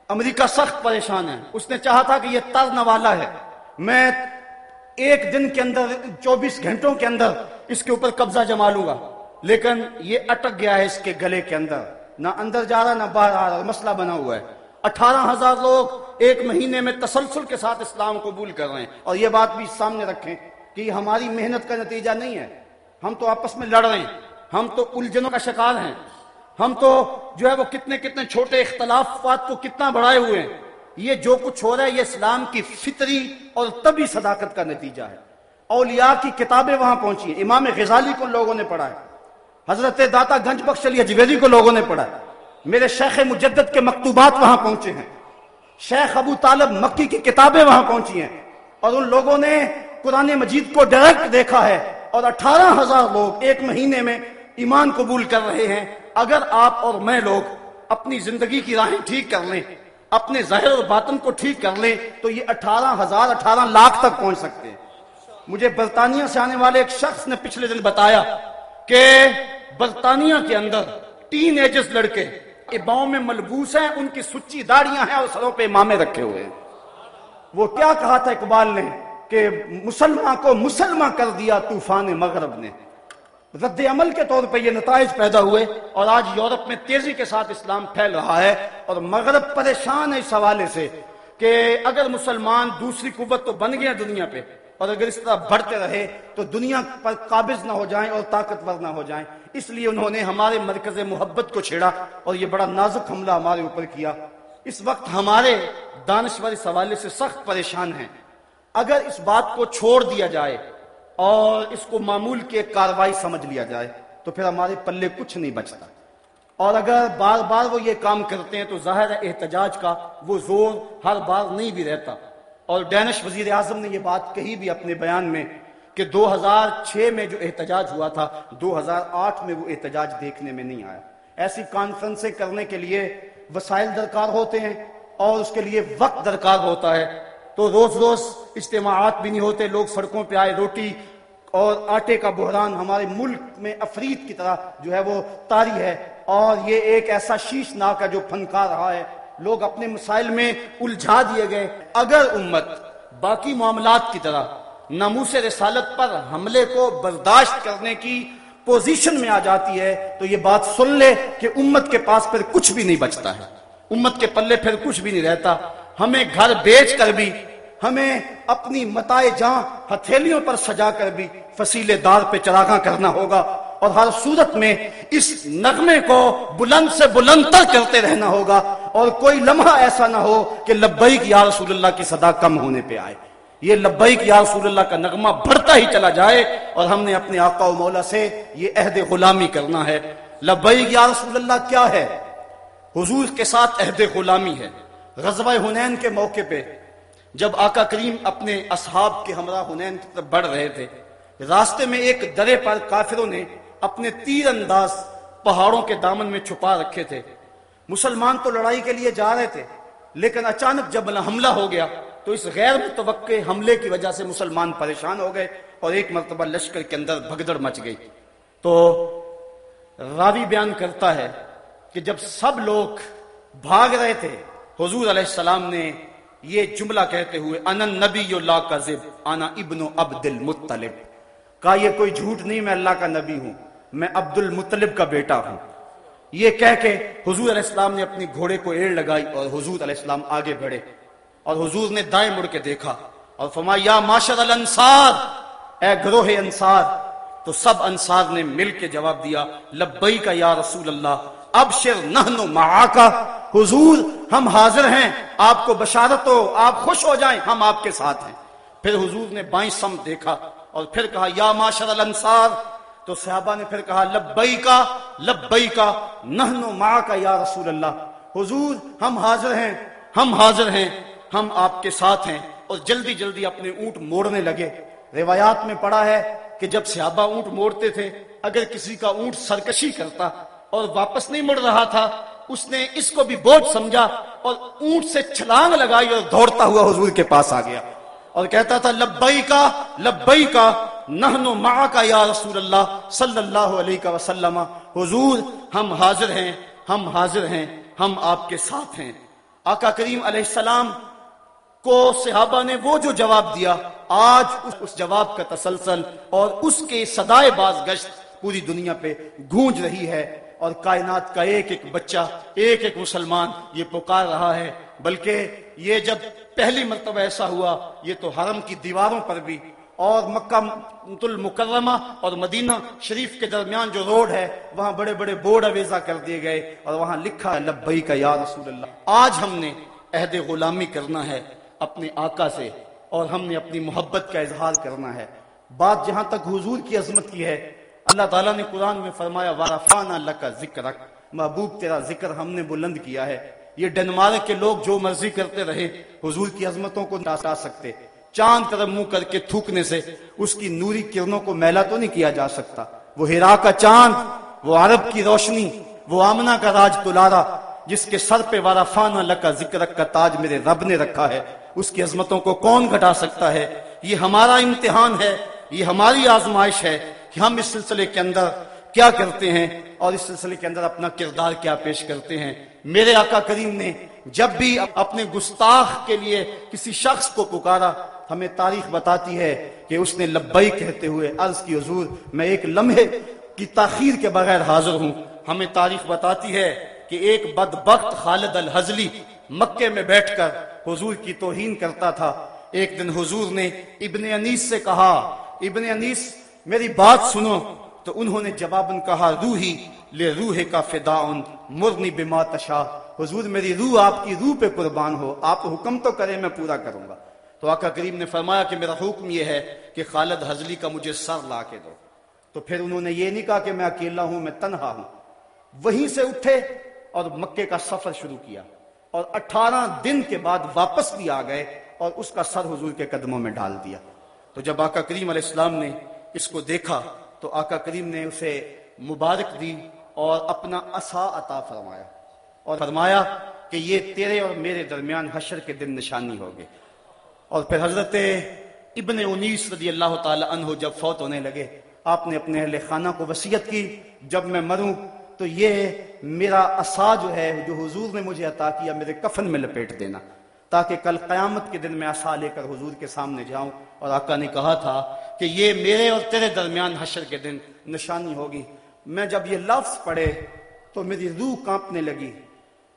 امریکہ سخت پریشان ہے۔ اس نے چاہا تھا کہ یہ تر نوالا ہے۔ میں ایک دن کے اندر، چوبیس گھنٹوں کے اندر اس کے اوپر قبضہ جما لوں گا۔ لیکن یہ اٹک گیا ہے اس کے گلے کے اندر۔ نہ اندر جا رہا، نہ باہر آ رہا، مسئلہ بنا ہوا ہے۔ اٹھارہ ہزار لوگ ایک مہینے میں تسلسل کے ساتھ اسلام قبول کر رہے ہیں۔ اور یہ بات بھی سامنے رکھیں کہ یہ ہماری محنت کا نتیجہ نہیں ہے۔ ہم تو آپس میں لڑ رہے ہیں۔ ہم تو الجھنوں کا شکار ہیں۔ ہم تو جو ہے وہ کتنے کتنے چھوٹے اختلافات کو کتنا بڑھائے ہوئے ہیں۔ یہ جو کچھ ہو رہا ہے، یہ اسلام کی فطری اور طبی صداقت کا نتیجہ ہے۔ اولیاء کی کتابیں وہاں پہنچی ہیں۔ امام غزالی کو لوگوں نے پڑھا ہے۔ حضرت داتا گنج بخش علی اجویری کو لوگوں نے پڑھا ہے۔ میرے شیخ مجدد کے مکتوبات وہاں پہنچے ہیں۔ شیخ ابو طالب مکی کی کتابیں وہاں پہنچی ہیں۔ اور ان لوگوں نے قرآن مجید کو ڈائریکٹ دیکھا ہے۔ اور اٹھارہ ہزار لوگ ایک مہینے میں ایمان قبول کر رہے ہیں۔ اگر آپ اور میں لوگ اپنی زندگی کی راہیں ٹھیک کر لیں اپنے ظاہر اور باطن کو ٹھیک کر لیں تو یہ اٹھارہ ہزار اٹھارہ لاکھ تک پہنچ سکتے ہیں۔ مجھے برطانیہ سے آنے والے ایک شخص نے پچھلے دن بتایا کہ برطانیہ کے اندر تین ایجز لڑکے اباؤں میں ملبوس ہیں، ان کی سچی داڑیاں ہیں اور سروں پہ امامے رکھے ہوئے ہیں۔ وہ کیا کہا تھا اقبال نے کہ مسلمان کو مسلمان کر دیا طوفان مغرب نے۔ رد عمل کے طور پہ یہ نتائج پیدا ہوئے اور آج یورپ میں تیزی کے ساتھ اسلام پھیل رہا ہے اور مغرب پریشان ہے اس حوالے سے کہ اگر مسلمان دوسری قوت تو بن گیا دنیا پہ اور اگر اس طرح بڑھتے رہے تو دنیا پر قابض نہ ہو جائیں اور طاقتور نہ ہو جائیں۔ اس لیے انہوں نے ہمارے مرکز محبت کو چھیڑا اور یہ بڑا نازک حملہ ہمارے اوپر کیا۔ اس وقت ہمارے دانشور اس حوالے سے سخت پریشان ہیں۔ اگر اس بات کو چھوڑ دیا جائے اور اس کو معمول کے کاروائی سمجھ لیا جائے، تو پھر ہمارے پلے کچھ نہیں بچتا۔ اور اگر بار بار وہ یہ کام کرتے ہیں، تو ظاہر ہے احتجاج کا وہ زور ہر بار نہیں بھی رہتا۔ اور ڈینش وزیر اعظم نے یہ بات کہی بھی اپنے بیان میں کہ دو ہزار چھ میں جو احتجاج ہوا تھا، دو ہزار آٹھ میں وہ احتجاج دیکھنے میں نہیں آیا۔ ایسی کانفرنسیں کرنے کے لیے وسائل درکار ہوتے ہیں اور اس کے لیے وقت درکار ہوتا ہے۔ تو روز روز اجتماعات بھی نہیں ہوتے، لوگ سڑکوں پہ آئے، روٹی اور آٹے کا بحران ہمارے ملک میں افرید کی طرح جو ہے وہ تاری ہے۔ اور یہ ایک ایسا شیش ناک ہے جو پھنکا رہا ہے۔ لوگ اپنے مسائل میں الجھا دیے گئے۔ اگر امت باقی معاملات کی طرح ناموس رسالت پر حملے کو برداشت کرنے کی پوزیشن میں آ جاتی ہے، تو یہ بات سن لے کہ امت کے پاس پھر کچھ بھی نہیں بچتا ہے۔ امت کے پلے پھر کچھ بھی نہیں رہتا۔ ہمیں گھر بیچ کر بھی، ہمیں اپنی متائے جاں ہتھیلیوں پر سجا کر بھی فصیلے دار پہ چراغاں کرنا ہوگا اور ہر صورت میں اس نغمے کو بلند سے بلند تر کرتے رہنا ہوگا اور کوئی لمحہ ایسا نہ ہو کہ لبیک یا رسول اللہ کی صدا کم ہونے پہ آئے۔ یہ لبیک یا رسول اللہ کا نغمہ بڑھتا ہی چلا جائے اور ہم نے اپنے آقا و مولا سے یہ عہد غلامی کرنا ہے۔ لبیک یا رسول اللہ کیا ہے؟ حضور کے ساتھ عہد غلامی ہے۔ غزوہ ہنین کے موقع پہ جب آقا کریم اپنے اصحاب کے ہمراہ ہنین کی طرف بڑھ رہے تھے، راستے میں ایک درے پر کافروں نے اپنے تیر انداز پہاڑوں کے دامن میں چھپا رکھے تھے۔ مسلمان تو لڑائی کے لیے جا رہے تھے، لیکن اچانک جب حملہ ہو گیا تو اس غیر متوقع حملے کی وجہ سے مسلمان پریشان ہو گئے اور ایک مرتبہ لشکر کے اندر بھگدڑ مچ گئی۔ تو راوی بیان کرتا ہے کہ جب سب لوگ بھاگ رہے تھے حضور علیہ السلام نے یہ جملہ کہتے ہوئے انن نبی اللہ کا زب ابن عبد المطلب. کہا، یہ کوئی جھوٹ نہیں، میں اللہ کا نبی ہوں، میں عبد المطلب کا بیٹا ہوں. یہ کہہ کے حضور علیہ السلام نے اپنی گھوڑے کو ایڑ لگائی اور حضور علیہ السلام آگے بڑھے اور حضور نے دائیں مڑ کے دیکھا اور فرمایا، یا معاشر الانصار، اے گروہ انصار! تو سب انصار نے مل کے جواب دیا لبئی کا یا رسول اللہ اب شر نہنو معاکا۔ حضور، ہم حاضر ہیں۔ آپ کو بشارت ہو، آپ خوش ہو جائیں، ہم آپ کے ساتھ ہیں۔ پھر حضور نے بائیں سم دیکھا اور پھر کہا، یا معاشر الانصار۔ تو صحابہ نے پھر کہا لبئی کا لبئی کا نہنو ماں کا یا رسول اللہ۔ حضور، ہم حاضر ہیں، ہم حاضر ہیں، ہم آپ کے ساتھ ہیں۔ اور جلدی جلدی اپنے اونٹ موڑنے لگے۔ روایات میں پڑا ہے کہ جب صحابہ اونٹ موڑتے تھے، اگر کسی کا اونٹ سرکشی کرتا اور واپس نہیں مڑ رہا تھا۔ اس نے اس کو بھی بوجھ سمجھا اور اونٹ سے چھلانگ لگائی اور دوڑتا ہوا حضور کے پاس آ گیا۔ اور کہتا تھا لبئی کا لبئی کا نہنو ماں کا یا رسول اللہ صلی اللہ علیہ وسلم۔ حضور، ہم حاضر ہیں، ہم حاضر ہیں، ہم آپ کے ساتھ ہیں۔ آقا کریم علیہ السلام کو صحابہ نے وہ جو جواب دیا، آج اس جواب کا تسلسل اور اس کے صدائے باز گشت پوری دنیا پہ گونج رہی ہے۔ اور کائنات کا ایک ایک بچہ، ایک ایک مسلمان یہ پکار رہا ہے۔ بلکہ یہ جب پہلی مرتبہ ایسا ہوا، یہ تو حرم کی دیواروں پر بھی۔ اور مکہ المکرمہ اور مدینہ شریف کے درمیان جو روڈ ہے، وہاں بڑے بڑے بورڈ اویزا کر دیے گئے اور وہاں لکھا ہے لبئی کا یا رسول اللہ۔ آج ہم نے عہد غلامی کرنا ہے اپنے آقا سے، اور ہم نے اپنی محبت کا اظہار کرنا ہے۔ بات جہاں تک حضور کی عظمت کی ہے اللہ تعالیٰ نے قرآن میں فرمایا وارفانہ لکا ذکر محبوب، تیرا ذکر ہم نے بلند کیا ہے۔ یہ ڈنمارک کے لوگ جو مرضی کرتے رہے، حضور کی عظمتوں کو نہ سکتے۔ چاند طرف منہ کر کے تھوکنے سے اس کی نوری کرنوں کو میلا تو نہیں کیا جا سکتا۔ وہ ہیرا کا چاند، وہ عرب کی روشنی، وہ آمنا کا راج تلارا، جس کے سر پہ وارافان اللہ کا ذکر کا تاج میرے رب نے رکھا ہے۔ اس کی عظمتوں کو کون گھٹا سکتا ہے؟ یہ ہمارا امتحان ہے، یہ ہماری آزمائش ہے۔ کہ ہم اس سلسلے کے اندر کیا کرتے ہیں اور اس سلسلے کے اندر اپنا کردار کیا پیش کرتے ہیں۔ میرے آقا کریم نے جب بھی اپنے گستاخ کے لیے کسی شخص کو پکارا، ہمیں تاریخ بتاتی ہے کہ اس نے لبئی کہتے ہوئے عرض کی، حضور، میں ایک لمحے کی تاخیر کے بغیر حاضر ہوں۔ ہمیں تاریخ بتاتی ہے کہ ایک بدبخت خالد الحزلی مکے میں بیٹھ کر حضور کی توہین کرتا تھا۔ ایک دن حضور نے ابن انیس سے کہا، ابن انیس میری بات سنو۔ تو انہوں نے جواباً کہا، روحی، لے روح کا فداؤن، مرنی بما تشا حضور میری روح آپ کی روح پہ قربان ہو۔ آپ حکم تو کریں، میں پورا کروں گا۔ تو آقا کریم نے فرمایا کہ میرا حکم یہ ہے کہ خالد حضلی کا مجھے سر لا کے دو۔ تو پھر انہوں نے یہ نہیں کہا کہ میں اکیلا ہوں، میں تنہا ہوں۔ وہیں سے اٹھے اور مکے کا سفر شروع کیا۔ اور اٹھارہ دن کے بعد واپس بھی آ گئے اور اس کا سر حضور کے قدموں میں ڈال دیا۔ تو جب آقا کریم علیہ السلام نے اس کو دیکھا تو آقا کریم نے اسے مبارک دی اور اپنا عصا عطا فرمایا اور فرمایا کہ یہ تیرے اور میرے درمیان حشر کے دن نشانی ہوگی۔ اور پھر حضرت ابن انیس رضی اللہ تعالی عنہ جب فوت ہونے لگے، آپ نے اپنے اہل خانہ کو وسیعت کی، جب میں مروں تو یہ میرا عصا جو ہے، جو حضور نے مجھے عطا کیا، میرے کفن میں لپیٹ دینا، تاکہ کل قیامت کے دن میں عصا لے کر حضور کے سامنے جاؤں۔ اور آقا نے کہا تھا کہ یہ میرے اور تیرے درمیان حشر کے دن نشانی ہوگی۔ میں جب یہ لفظ پڑھے تو میری روح کانپنے لگی،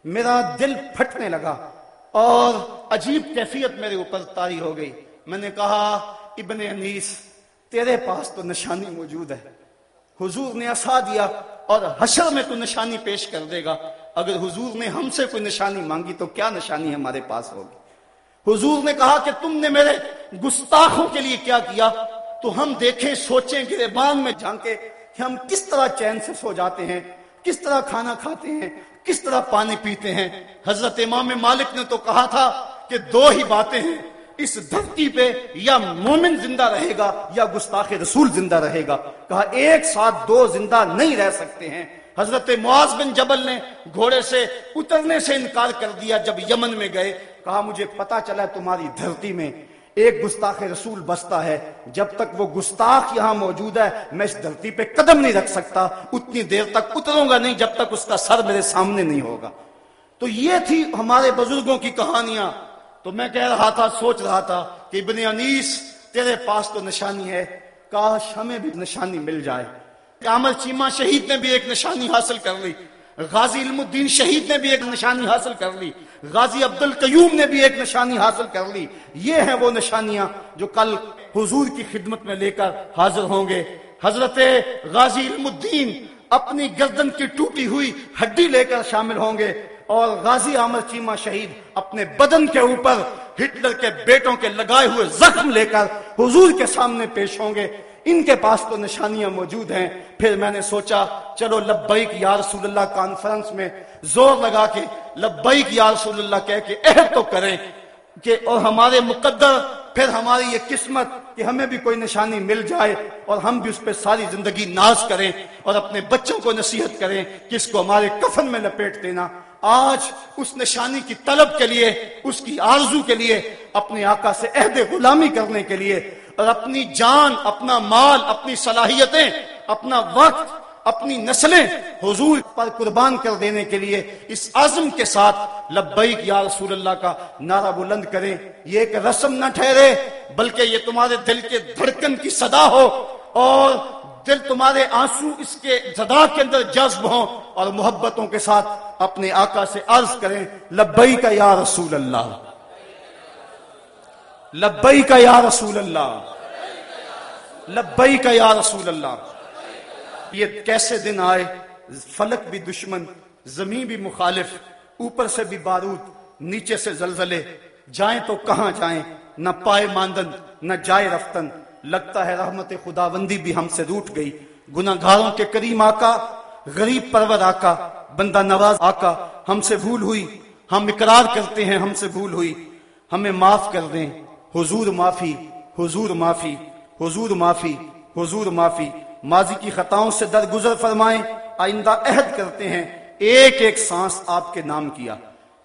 میرا دل پھٹنے لگا اور عجیب کیفیت میرے اوپر تاری ہو گئی۔ میں نے کہا، ابن انیس، تیرے پاس تو نشانی موجود ہے۔ حضور نے اسا دیا اور حشر میں تو نشانی پیش کر دے گا۔ اگر حضور نے ہم سے کوئی نشانی مانگی تو کیا نشانی ہمارے پاس ہوگی؟ حضور نے کہا کہ تم نے میرے گستاخوں کے لیے کیا کیا؟ تو ہم دیکھیں، سوچیں گربان میں جھانکے کہ ہم کس طرح چین سے سو جاتے ہیں، کس طرح کھانا کھاتے ہیں، کس طرح پانی پیتے ہیں۔ حضرت امام مالک نے تو کہا تھا کہ دو ہی باتیں ہیں، اس دھرتی پہ یا مومن زندہ رہے گا یا گستاخ رسول زندہ رہے گا۔ کہا، ایک ساتھ دو زندہ نہیں رہ سکتے ہیں۔ حضرت معاذ بن جبل نے گھوڑے سے اترنے سے انکار کر دیا جب یمن میں گئے۔ کہا، مجھے پتا چلا تمہاری دھرتی میں ایک گستاخ رسول بستا ہے۔ جب تک وہ گستاخ یہاں موجود ہے، میں اس دھرتی پہ قدم نہیں رکھ سکتا۔ اتنی دیر تک اتروں گا نہیں جب تک اس کا سر میرے سامنے نہیں ہوگا۔ تو یہ تھی ہمارے بزرگوں کی کہانیاں۔ تو میں کہہ رہا تھا، سوچ رہا تھا کہ ابن انیس، تیرے پاس تو نشانی ہے۔ کاش ہمیں بھی نشانی مل جائے۔ کامل چیما شہید نے بھی ایک نشانی حاصل کر لی۔ غازی علم الدین شہید نے بھی ایک نشانی حاصل کر لی، غازی عبد القیوم نے بھی ایک نشانی حاصل کر لی۔ یہ ہیں وہ نشانیاں جو کل حضور کی خدمت میں لے کر حاضر ہوں گے۔ حضرت غازی علم الدین اپنی گردن کی ٹوٹی ہوئی ہڈی لے کر شامل ہوں گے اور غازی عامر چیما شہید اپنے بدن کے اوپر ہٹلر کے بیٹوں کے لگائے ہوئے زخم لے کر حضور کے سامنے پیش ہوں گے۔ ان کے پاس تو نشانیاں موجود ہیں۔ پھر میں نے سوچا، چلو لبیک یا رسول اللہ کانفرنس میں زور لگا کے لبیک یا رسول اللہ کہہ کے عہد تو کریں کہ اور ہمارے مقدر، پھر ہماری یہ قسمت کہ ہمیں بھی کوئی نشانی مل جائے اور ہم بھی اس پہ ساری زندگی ناز کریں اور اپنے بچوں کو نصیحت کریں کہ اس کو ہمارے کفن میں لپیٹ دینا۔ آج اس نشانی کی طلب کے لیے، اس کی آرزو کے لیے، اپنے آقا سے عہد غلامی کرنے کے لیے اور اپنی جان، اپنا مال، اپنی صلاحیتیں، اپنا وقت، اپنی نسلیں حضور پر قربان کر دینے کے لیے اس عزم کے ساتھ لبیک یا رسول اللہ کا نعرہ بلند کریں۔ یہ ایک رسم نہ ٹھہرے، بلکہ یہ تمہارے دل کے دھڑکن کی صدا ہو اور دل تمہارے آنسو اس کے زدا کے اندر جذب ہوں اور محبتوں کے ساتھ اپنے آقا سے عرض کریں لبئی کا یا رسول اللہ۔ لبئی کا یا رسول اللہ۔ لبئی کا یا رسول اللہ۔ یہ کیسے دن آئے؟ فلک بھی دشمن، زمین بھی مخالف، اوپر سے بھی بارود، نیچے سے زلزلے۔ جائیں تو کہاں جائیں؟ نہ پائے ماندن، نہ جائے رفتن۔ لگتا ہے رحمت خداوندی بھی ہم سے روٹ گئی۔ گناہ گاروں کے کریم آقا، غریب پرور آقا، بندہ نواز آقا، ہم سے بھول ہوئی۔ ہم اقرار کرتے ہیں، ہم سے بھول ہوئی۔ ہمیں معاف کر دیں۔ حضور معافی حضور معافی حضور معافی حضور معافی۔ ماضی کی خطاؤں سے درگزر فرمائیں، آئندہ عہد کرتے ہیں۔ ایک ایک سانس آپ کے نام کیا۔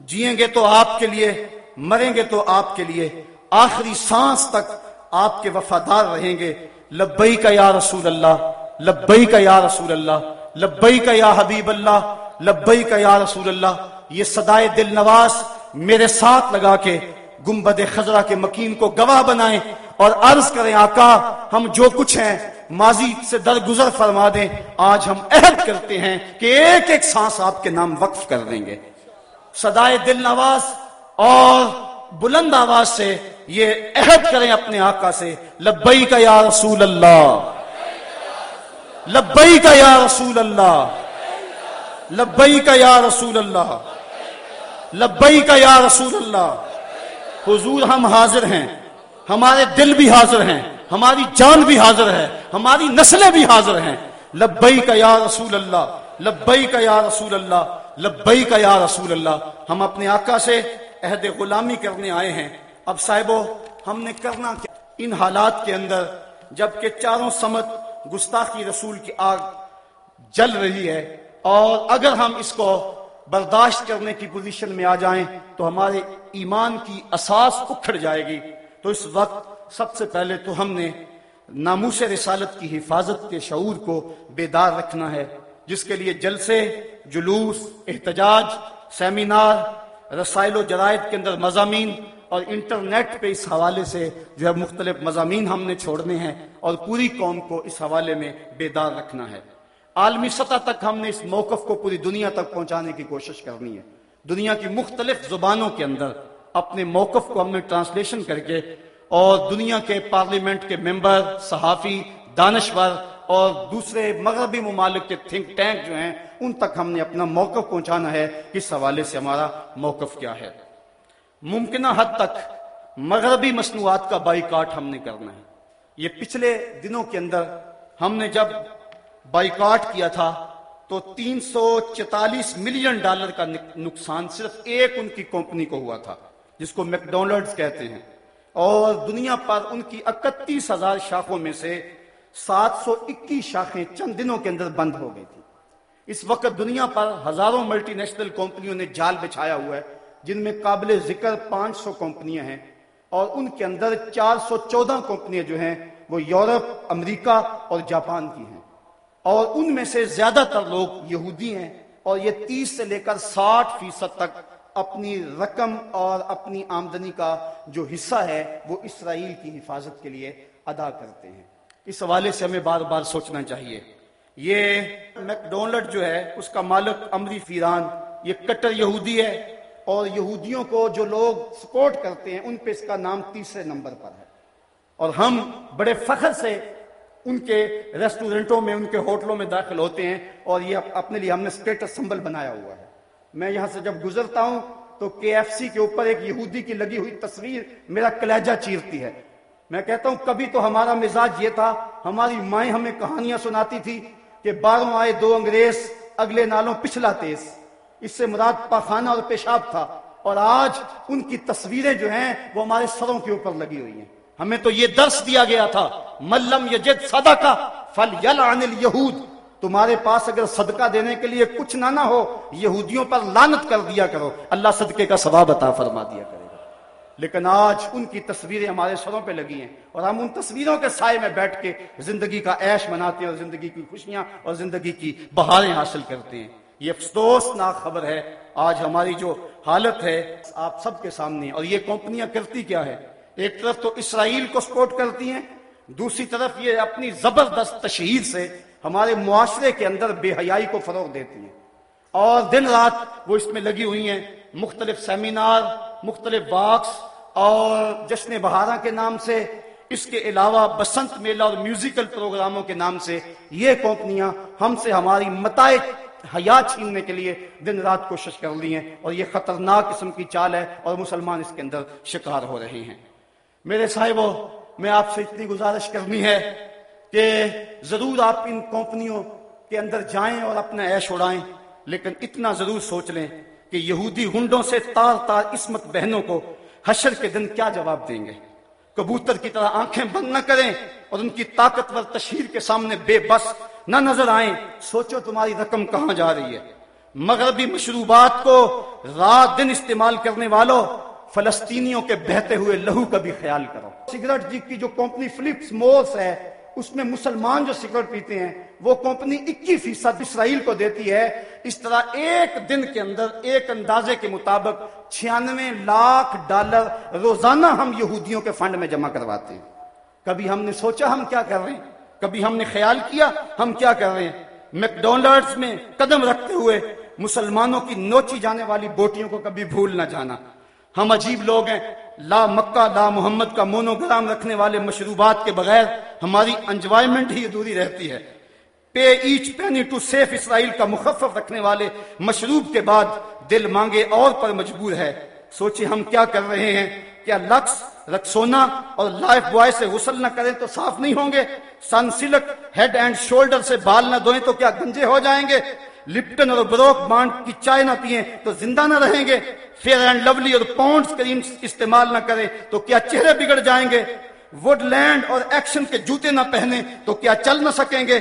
جیئیں گے تو آپ کے لیے، مریں گے تو آپ کے لیے۔ آخری سانس تک آپ کے وفادار رہیں گے۔ لبئی کا یا رسول اللہ لبئی کا یا رسول اللہ لبئی کا یا حبیب اللہ لبئی کا یا رسول اللہ۔ یہ صدائے دل نواز میرے ساتھ لگا کے گمبد خزرہ کے مکین کو گواہ بنائیں اور عرض کریں، آقا، ہم جو کچھ ہیں، ماضی سے درگزر فرما دیں۔ آج ہم عہد کرتے ہیں کہ ایک ایک سانس آپ کے نام وقف کر دیں گے۔ صدائے دل نواز اور بلند آواز سے یہ عہد کریں اپنے آقا سے۔ لبئی کا یا رسول اللہ۔ لبئی کا یا رسول اللہ۔ لبئی کا یا رسول اللہ۔ لبئی کا یا رسول اللہ۔ حضور ہم حاضر ہیں، ہمارے دل بھی حاضر ہیں، ہماری جان بھی حاضر ہے، ہماری نسلیں بھی حاضر ہیں۔ لبئی کا یا رسول اللہ لبئی کا یا رسول اللہ لبئی کا یا رسول اللہ۔ ہم اپنے آقا سے عہد غلامی کرنے آئے ہیں۔ اب صاحبو، ہم نے کرنا کیا؟ ان حالات کے اندر، جبکہ چاروں سمت گستاخی رسول کی آگ جل رہی ہے، اور اگر ہم اس کو برداشت کرنے کی پوزیشن میں آ جائیں تو ہمارے ایمان کی اساس اکھڑ جائے گی۔ تو اس وقت سب سے پہلے تو ہم نے ناموس رسالت کی حفاظت کے شعور کو بیدار رکھنا ہے، جس کے لیے جلسے، جلوس، احتجاج، سیمینار، رسائل و جرائد کے اندر مضامین اور انٹرنیٹ پہ اس حوالے سے جو ہے مختلف مضامین ہم نے چھوڑنے ہیں اور پوری قوم کو اس حوالے میں بیدار رکھنا ہے۔ عالمی سطح تک ہم نے اس موقف کو پوری دنیا تک پہنچانے کی کوشش کرنی ہے۔ دنیا کی مختلف زبانوں کے اندر اپنے موقف کو ہم نے ٹرانسلیشن کر کے اور دنیا کے پارلیمنٹ کے ممبر، صحافی، دانشور اور دوسرے مغربی ممالک کے تھنک ٹینک جو ہیں، ان تک ہم نے اپنا موقف پہنچانا ہے اس حوالے سے ہمارا موقف کیا ہے۔ ممکنہ حد تک مغربی مصنوعات کا بائی کاٹ ہم نے کرنا ہے۔ یہ پچھلے دنوں کے اندر ہم نے جب بائی کاٹ کیا تھا تو تین سو چتالیس ملین ڈالر کا نقصان صرف ایک ان کی کمپنی کو ہوا تھا، جس کو میکڈونلڈز کہتے ہیں۔ اور دنیا پر ان کی اکتیس ہزار شاخوں میں سے سات سو اکیس شاخیں چند دنوں کے اندر بند ہو گئی تھی۔ اس وقت دنیا پر ہزاروں ملٹی نیشنل کمپنیوں نے جال بچھایا ہوا ہے، جن میں قابل ذکر پانچ سو کمپنیاں ہیں۔ اور ان کے اندر چار سو چودہ کمپنیاں جو ہیں، وہ یورپ، امریکہ اور جاپان کی ہیں۔ اور ان میں سے زیادہ تر لوگ یہودی ہیں اور یہ تیس سے لے کر ساٹھ فیصد تک اپنی رقم اور اپنی آمدنی کا جو حصہ ہے وہ اسرائیل کی حفاظت کے لیے ادا کرتے ہیں۔ اس حوالے سے ہمیں بار بار سوچنا چاہیے۔ یہ میکڈونلڈ جو ہے، اس کا مالک امری فیران، یہ کٹر یہودی ہے اور یہودیوں کو جو لوگ سپورٹ کرتے ہیں، ان پہ اس کا نام تیسرے نمبر پر ہے۔ اور ہم بڑے فخر سے ان کے ریسٹورنٹوں میں، ان کے ہوٹلوں میں داخل ہوتے ہیں اور یہ اپنے لیے ہم نے اسٹیٹس سمبل بنایا ہوا ہے۔ میں یہاں سے جب گزرتا ہوں تو کے ایف سی کے اوپر ایک یہودی کی لگی ہوئی تصویر میرا کلیجہ چیرتی ہے۔ میں کہتا ہوں، کبھی تو ہمارا مزاج یہ تھا، ہماری مائیں ہمیں کہانیاں سناتی تھی کہ باروں آئے دو انگریز، اگلے نالوں پچھلا تیز۔ اس سے مراد پاخانہ اور پیشاب تھا۔ اور آج ان کی تصویریں جو ہیں وہ ہمارے سروں کے اوپر لگی ہوئی ہیں۔ ہمیں تو یہ درس دیا گیا تھا ملم یجد صدقہ فل یل تمہارے پاس اگر صدقہ دینے کے لیے کچھ نہ نہ ہو، یہودیوں پر لانت کر دیا کرو۔ اللہ صدقے کا ثواب عطا فرما دیا کرے گا۔ لیکن آج ان کی تصویریں ہمارے سروں پہ لگی ہیں اور ہم ان تصویروں کے سائے میں بیٹھ کے زندگی کا عیش مناتے ہیں اور زندگی کی خوشیاں اور زندگی کی بہاریں حاصل کرتے ہیں۔ یہ افسوس ناک خبر ہے۔ آج ہماری جو حالت ہے، آپ سب کے سامنے اور یہ کمپنیاں کرتی کیا ہے؟ ایک طرف تو اسرائیل کو سپورٹ کرتی ہیں، دوسری طرف یہ اپنی زبردست تشہیر سے ہمارے معاشرے کے اندر بے حیائی کو فروغ دیتی ہیں۔ اور دن رات وہ اس میں لگی ہوئی ہیں، مختلف سیمینار، مختلف باکس اور جشن بہارا کے نام سے، اس کے علاوہ بسنت میلہ اور میوزیکل پروگراموں کے نام سے یہ کمپنیاں ہم سے ہماری متائج حیا چھیننے کے لیے دن رات کوشش کر لی ہیں اور یہ خطرناک قسم کی چال ہے اور مسلمان اس کے اندر شکار ہو رہے ہیں۔ میرے صاحبوں میں آپ سے اتنی گزارش کرنی ہے کہ ضرور آپ ان کمپنیوں کے اندر جائیں اور اپنا عیش اڑائیں، لیکن اتنا ضرور سوچ لیں کہ یہودی ہنڈوں سے تار تار اسمت بہنوں کو حشر کے دن کیا جواب دیں گے۔ کبوتر کی طرح آنکھیں بند نہ کریں اور ان کی طاقتور تشہیر کے سامنے بے بس نہ نظر آئیں، سوچو تمہاری رقم کہاں جا رہی ہے۔ مغربی مشروبات کو رات دن استعمال کرنے والوں فلسطینیوں کے بہتے ہوئے لہو کا بھی خیال کرو۔ سگریٹ جی کی جو کمپنی فلپس مورس ہے، اس میں مسلمان جو سگریٹ پیتے ہیں، وہ کمپنی اکی فیصد اسرائیل کو دیتی ہے۔ اس طرح ایک دن کے اندر، ایک اندازے کے مطابق چھیانوے لاکھ ڈالر روزانہ ہم یہودیوں کے فنڈ میں جمع کرواتے ہیں۔ کبھی ہم نے سوچا ہم کیا کر رہے ہیں؟ کبھی ہم نے خیال کیا ہم کیا کر رہے ہیں؟ میکڈونلڈز میں قدم رکھتے ہوئے مسلمانوں کی نوچی جانے والی بوٹیوں کو کبھی بھول نہ جانا۔ ہم عجیب لوگ ہیں۔ لا مکہ، لا محمد کا مونوگرام رکھنے والے مشروبات کے بغیر ہماری انجوائمنٹ ہی ادھوری رہتی ہے۔ پے ایچ پینی ٹو سیف اسرائیل کا مخفف رکھنے والے مشروب کے بعد دل مانگے اور پر مجبور ہے۔ سوچے ہم کیا کر رہے ہیں؟ کیا لکس رکسونا اور لائف بوائے سے غسل نہ کریں تو صاف نہیں ہوں گے؟ Sunsilk head and shoulder سے بال نہ دھوئیں تو کیا گنجے ہو جائیں گے؟ لپٹن اور بروک بانڈ کی چائے نہ پیئیں تو زندہ نہ رہیں گے؟ فیئر اینڈ لولی اور پاؤنڈز کریم استعمال نہ کریں تو کیا چہرے بگڑ جائیں گے؟ وڈ لینڈ اور ایکشن کے جوتے نہ پہنے تو کیا چل نہ سکیں گے؟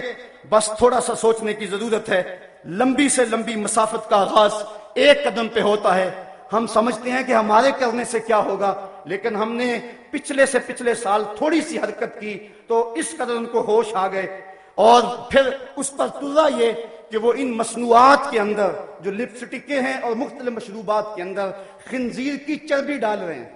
بس تھوڑا سا سوچنے کی ضرورت ہے۔ لمبی سے لمبی مسافت کا آغاز ایک قدم پہ ہوتا ہے۔ ہم سمجھتے ہیں کہ ہمارے کرنے سے کیا ہوگا، لیکن ہم نے پچھلے سے پچھلے سال تھوڑی سی حرکت کی تو اس قدر ان کو ہوش آ گئے۔ اور پھر اس پر ترا یہ کہ وہ ان مصنوعات کے اندر جو لپسٹکیں ہیں اور مختلف مشروبات کے اندر خنزیر کی چربی ڈال رہے ہیں۔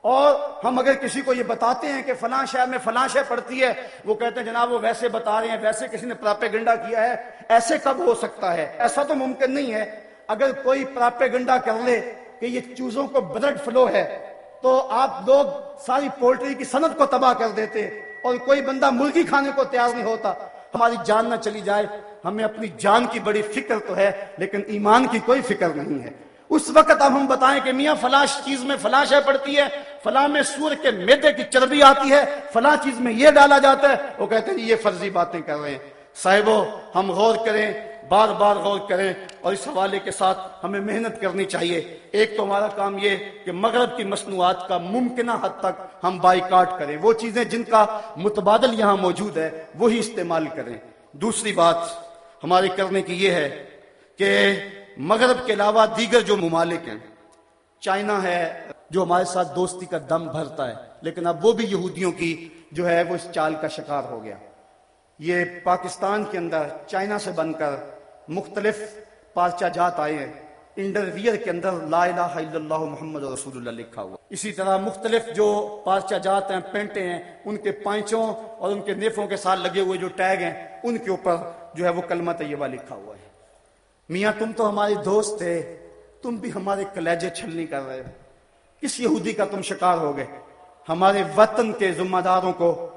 اور ہم اگر کسی کو یہ بتاتے ہیں کہ فلاں شہر میں فلاں شہ پڑتی ہے، وہ کہتے ہیں جناب وہ ویسے بتا رہے ہیں، ویسے کسی نے پراپے گنڈا کیا ہے، ایسے کب ہو سکتا ہے؟ ایسا تو ممکن نہیں ہے۔ اگر کوئی پراپے گنڈا کر لے کہ یہ چوزوں کو بلڈ فلو ہے، تو آپ لوگ ساری پولٹری کی صنعت کو تباہ کر دیتے اور کوئی بندہ مرغی کھانے کو تیار نہیں ہوتا۔ ہماری جان نہ چلی جائے۔ ہمیں اپنی جان کی بڑی فکر تو ہے، لیکن ایمان کی کوئی فکر نہیں ہے۔ اس وقت اب ہم بتائیں کہ میاں، فلاں چیز میں فلاں ہے پڑتی ہے، فلاں میں سور کے میدے کی چربی آتی ہے، فلاں چیز میں یہ ڈالا جاتا ہے۔ وہ کہتے ہیں، یہ فرضی باتیں کر رہے ہیں۔ صاحبو، ہم غور کریں۔ بار بار غور کریں اور اس حوالے کے ساتھ ہمیں محنت کرنی چاہیے۔ ایک تو ہمارا کام یہ کہ مغرب کی مصنوعات کا ممکنہ حد تک ہم بائی کاٹ کریں۔ وہ چیزیں جن کا متبادل یہاں موجود ہے، وہی استعمال کریں۔ دوسری بات ہمارے کرنے کی یہ ہے کہ مغرب کے علاوہ دیگر جو ممالک ہیں، چائنا ہے جو ہمارے ساتھ دوستی کا دم بھرتا ہے، لیکن اب وہ بھی یہودیوں کی جو ہے وہ اس چال کا شکار ہو گیا۔ یہ پاکستان کے اندر چائنا سے بن کر مختلف پارچہ جات آئے ہیں۔ انڈرویئر کے اندر لا الہ الا اللہ محمد رسول اللہ لکھا ہوا۔ اسی طرح مختلف جو پارچہ جات ہیں، پینٹیں ہیں، ان کے پائنچوں اور ان کے نیفوں کے ساتھ لگے ہوئے جو ٹیگ ہیں، ان کے اوپر جو ہے وہ کلمہ طیبہ لکھا ہوا ہے۔ میاں، تم تو ہمارے دوست تھے تم بھی ہمارے کلیجے چھلنی کر رہے ہو۔ کس یہودی کا تم شکار ہو گئے؟ ہمارے وطن کے ذمہ داروں کو،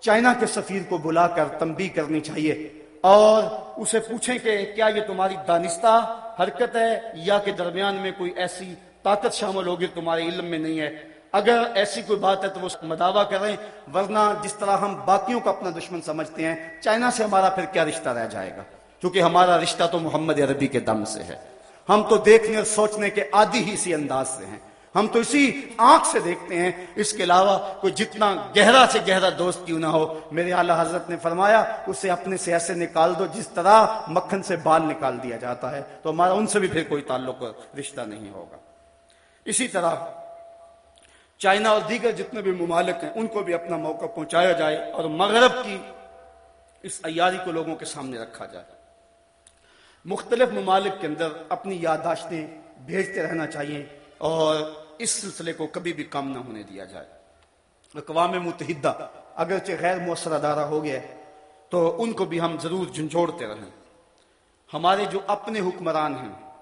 چائنا کے سفیر کو بلا کر تنبیہ کرنی چاہیے۔ اور اسے پوچھیں کہ کیا یہ تمہاری دانستہ حرکت ہے یا کہ درمیان میں کوئی ایسی طاقت شامل ہوگی تمہارے علم میں نہیں ہے؟ اگر ایسی کوئی بات ہے تو وہ مداوع کریں، ورنہ جس طرح ہم باقیوں کو اپنا دشمن سمجھتے ہیں، چائنا سے ہمارا پھر کیا رشتہ رہ جائے گا؟ کیونکہ ہمارا رشتہ تو محمد عربی کے دم سے ہے۔ ہم تو دیکھنے اور سوچنے کے عادی ہی سی انداز سے ہیں۔ ہم تو اسی آنکھ سے دیکھتے ہیں، اس کے علاوہ کوئی جتنا گہرا سے گہرا دوست کیوں نہ ہو۔ میرے اعلیٰ حضرت نے فرمایا، اسے اپنے سے ایسے نکال دو، جس طرح مکھن سے بال نکال دیا جاتا ہے۔ تو ہمارا ان سے بھی پھر کوئی تعلق رشتہ نہیں ہوگا۔ اسی طرح چائنا اور دیگر جتنے بھی ممالک ہیں، ان کو بھی اپنا موقع پہنچایا جائے اور مغرب کی اس ایاری کو لوگوں کے سامنے رکھا جائے۔ مختلف ممالک کے اندر اپنی یادداشتیں بھیجتے رہنا چاہیے اور اس سلسلے کو کبھی بھی کم نہ ہونے دیا جائے۔ اقوام متحدہ اگرچہ غیر مؤثر ادارہ ہو گیا تو ان کو بھی ہم ضرور جھنجھوڑتے رہیں۔ ہمارے جو اپنے حکمران ہیں،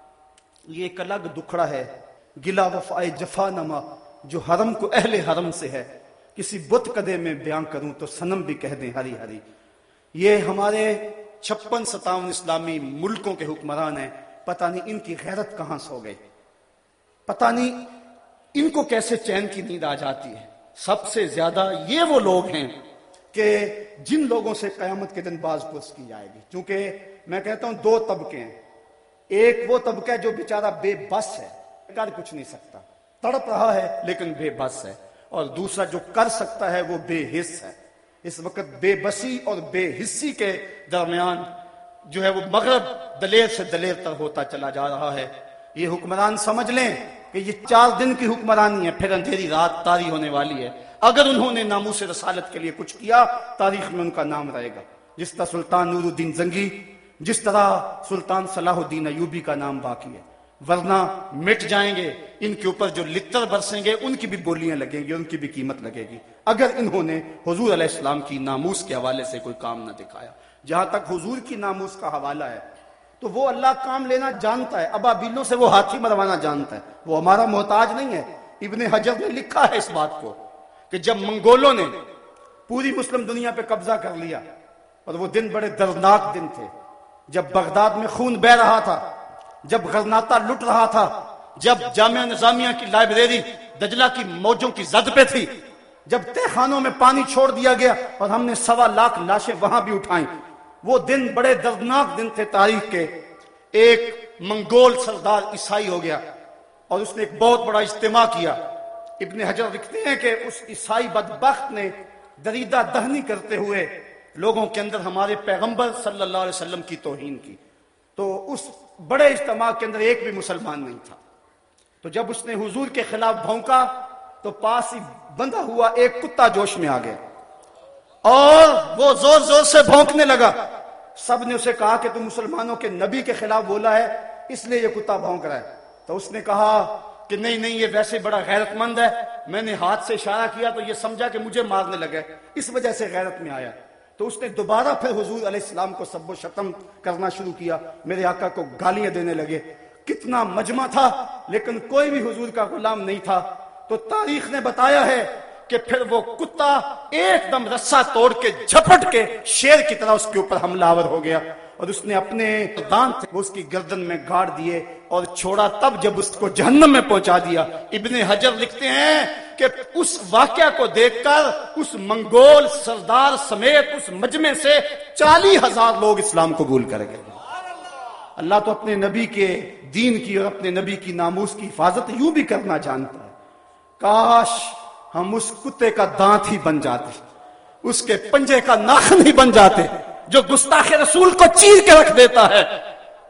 یہ ایک الگ دکھڑا ہے، گلا وفائے جفا نما، جو حرم کو اہل حرم سے ہے۔ کسی بت قدے میں بیان کروں تو سنم بھی کہہ دیں ہری ہری۔ یہ ہمارے چھپن ستاون اسلامی ملکوں کے حکمران ہیں۔ پتہ نہیں ان کی غیرت کہاں سو گئی پتہ نہیں ان کو کیسے چین کی نیند آ جاتی ہے؟ سب سے زیادہ یہ وہ لوگ ہیں کہ جن لوگوں سے قیامت کے دن باز پرس کی جائے گی۔ کیونکہ میں کہتا ہوں دو طبقے ہیں۔ ایک وہ طبقہ جو بیچارہ بے بس ہے، کر کچھ نہیں سکتا۔ تڑپ رہا ہے لیکن بے بس ہے۔ اور دوسرا جو کر سکتا ہے وہ بے حص ہے۔ اس وقت بے بسی اور بے حصی کے درمیان جو ہے وہ مغرب دلیر سے دلیر تر ہوتا چلا جا رہا ہے۔ یہ حکمران سمجھ لیں۔ کہ یہ چار دن کی حکمرانی ہے، پھر اندھیری رات تاری ہونے والی ہے۔ اگر انہوں نے ناموس رسالت کے لیے کچھ کیا، تاریخ میں ان کا نام رہے گا۔ جس طرح سلطان نور الدین زنگی، جس طرح سلطان صلاح الدین ایوبی کا نام باقی ہے۔ ورنہ مٹ جائیں گے، ان کے اوپر جو لتر برسیں گے، ان کی بھی بولیاں لگیں گی، ان کی بھی قیمت لگے گی۔ اگر انہوں نے حضور علیہ السلام کی ناموس کے حوالے سے کوئی کام نہ دکھایا، جہاں تک حضور کی ناموس کا حوالہ ہے تو وہ اللہ کام لینا جانتا ہے۔ ابا بلوں سے وہ ہاتھی مروانا جانتا ہے۔ وہ ہمارا محتاج نہیں ہے۔ ابن حجر نے لکھا ہے اس بات کو کہ جب منگولوں نے پوری مسلم دنیا پہ قبضہ کر لیا اور وہ دن بڑے دردناک دن تھے۔ جب بغداد میں خون بہ رہا تھا، جب غرناتا لٹ رہا تھا، جب جامعہ نظامیہ کی لائبریری دجلہ کی موجوں کی زد پہ تھی، جب تہ خانوں میں پانی چھوڑ دیا گیا اور ہم نے سوا لاکھ لاشیں وہاں بھی اٹھائیں۔ وہ دن بڑے دردناک دن تھے تاریخ کے۔ ایک منگول سردار عیسائی ہو گیا اور اس نے ایک بہت بڑا اجتماع کیا۔ ابن حجر لکھتے ہیں کہ اس عیسائی بدبخت نے دریدہ دہنی کرتے ہوئے لوگوں کے اندر ہمارے پیغمبر صلی اللہ علیہ وسلم کی توہین کی۔ تو اس بڑے اجتماع کے اندر ایک بھی مسلمان نہیں تھا۔ تو جب اس نے حضور کے خلاف بھونکا تو پاس ہی بندھا ہوا ایک کتا جوش میں آ گیا۔ اور وہ زور زور سے بھونکنے لگا۔ سب نے اسے کہا کہ تم مسلمانوں کے نبی کے خلاف بولا ہے، اس لیے یہ کتا بھونک رہا ہے۔ تو اس نے کہا کہ نہیں نہیں، یہ ویسے بڑا غیرت مند ہے۔ میں نے ہاتھ سے اشارہ کیا تو یہ سمجھا کہ مجھے مارنے لگے۔ اس وجہ سے غیرت میں آیا۔ تو اس نے دوبارہ پھر حضور علیہ السلام کو سب و شتم کرنا شروع کیا۔ میرے آقا کو گالیاں دینے لگے۔ کتنا مجمع تھا، لیکن کوئی بھی حضور کا غلام نہیں تھا۔ تو تاریخ نے بتایا ہے کہ پھر وہ کتا ایک دم رسا توڑ کے جھپٹ کے شیر کی طرح اس کے اوپر حملہ آور ہو گیا اور اس نے اپنے دانت وہ اس کی گردن میں گاڑ دیے اور چھوڑا تب جب اس کو جہنم میں پہنچا دیا۔ ابن حجر لکھتے ہیں کہ اس واقعہ کو دیکھ کر اس منگول سردار سمیت اس مجمع سے چالی ہزار لوگ اسلام قبول کر گئے۔ اللہ تو اپنے نبی کے دین کی اور اپنے نبی کی ناموس کی حفاظت یوں بھی کرنا جانتا ہے۔ کاش ہم اس کتے کا دانت ہی بن جاتے، اس کے پنجے کا ناخن ہی بن جاتے، جو گستاخ رسول کو چیر کے رکھ دیتا ہے،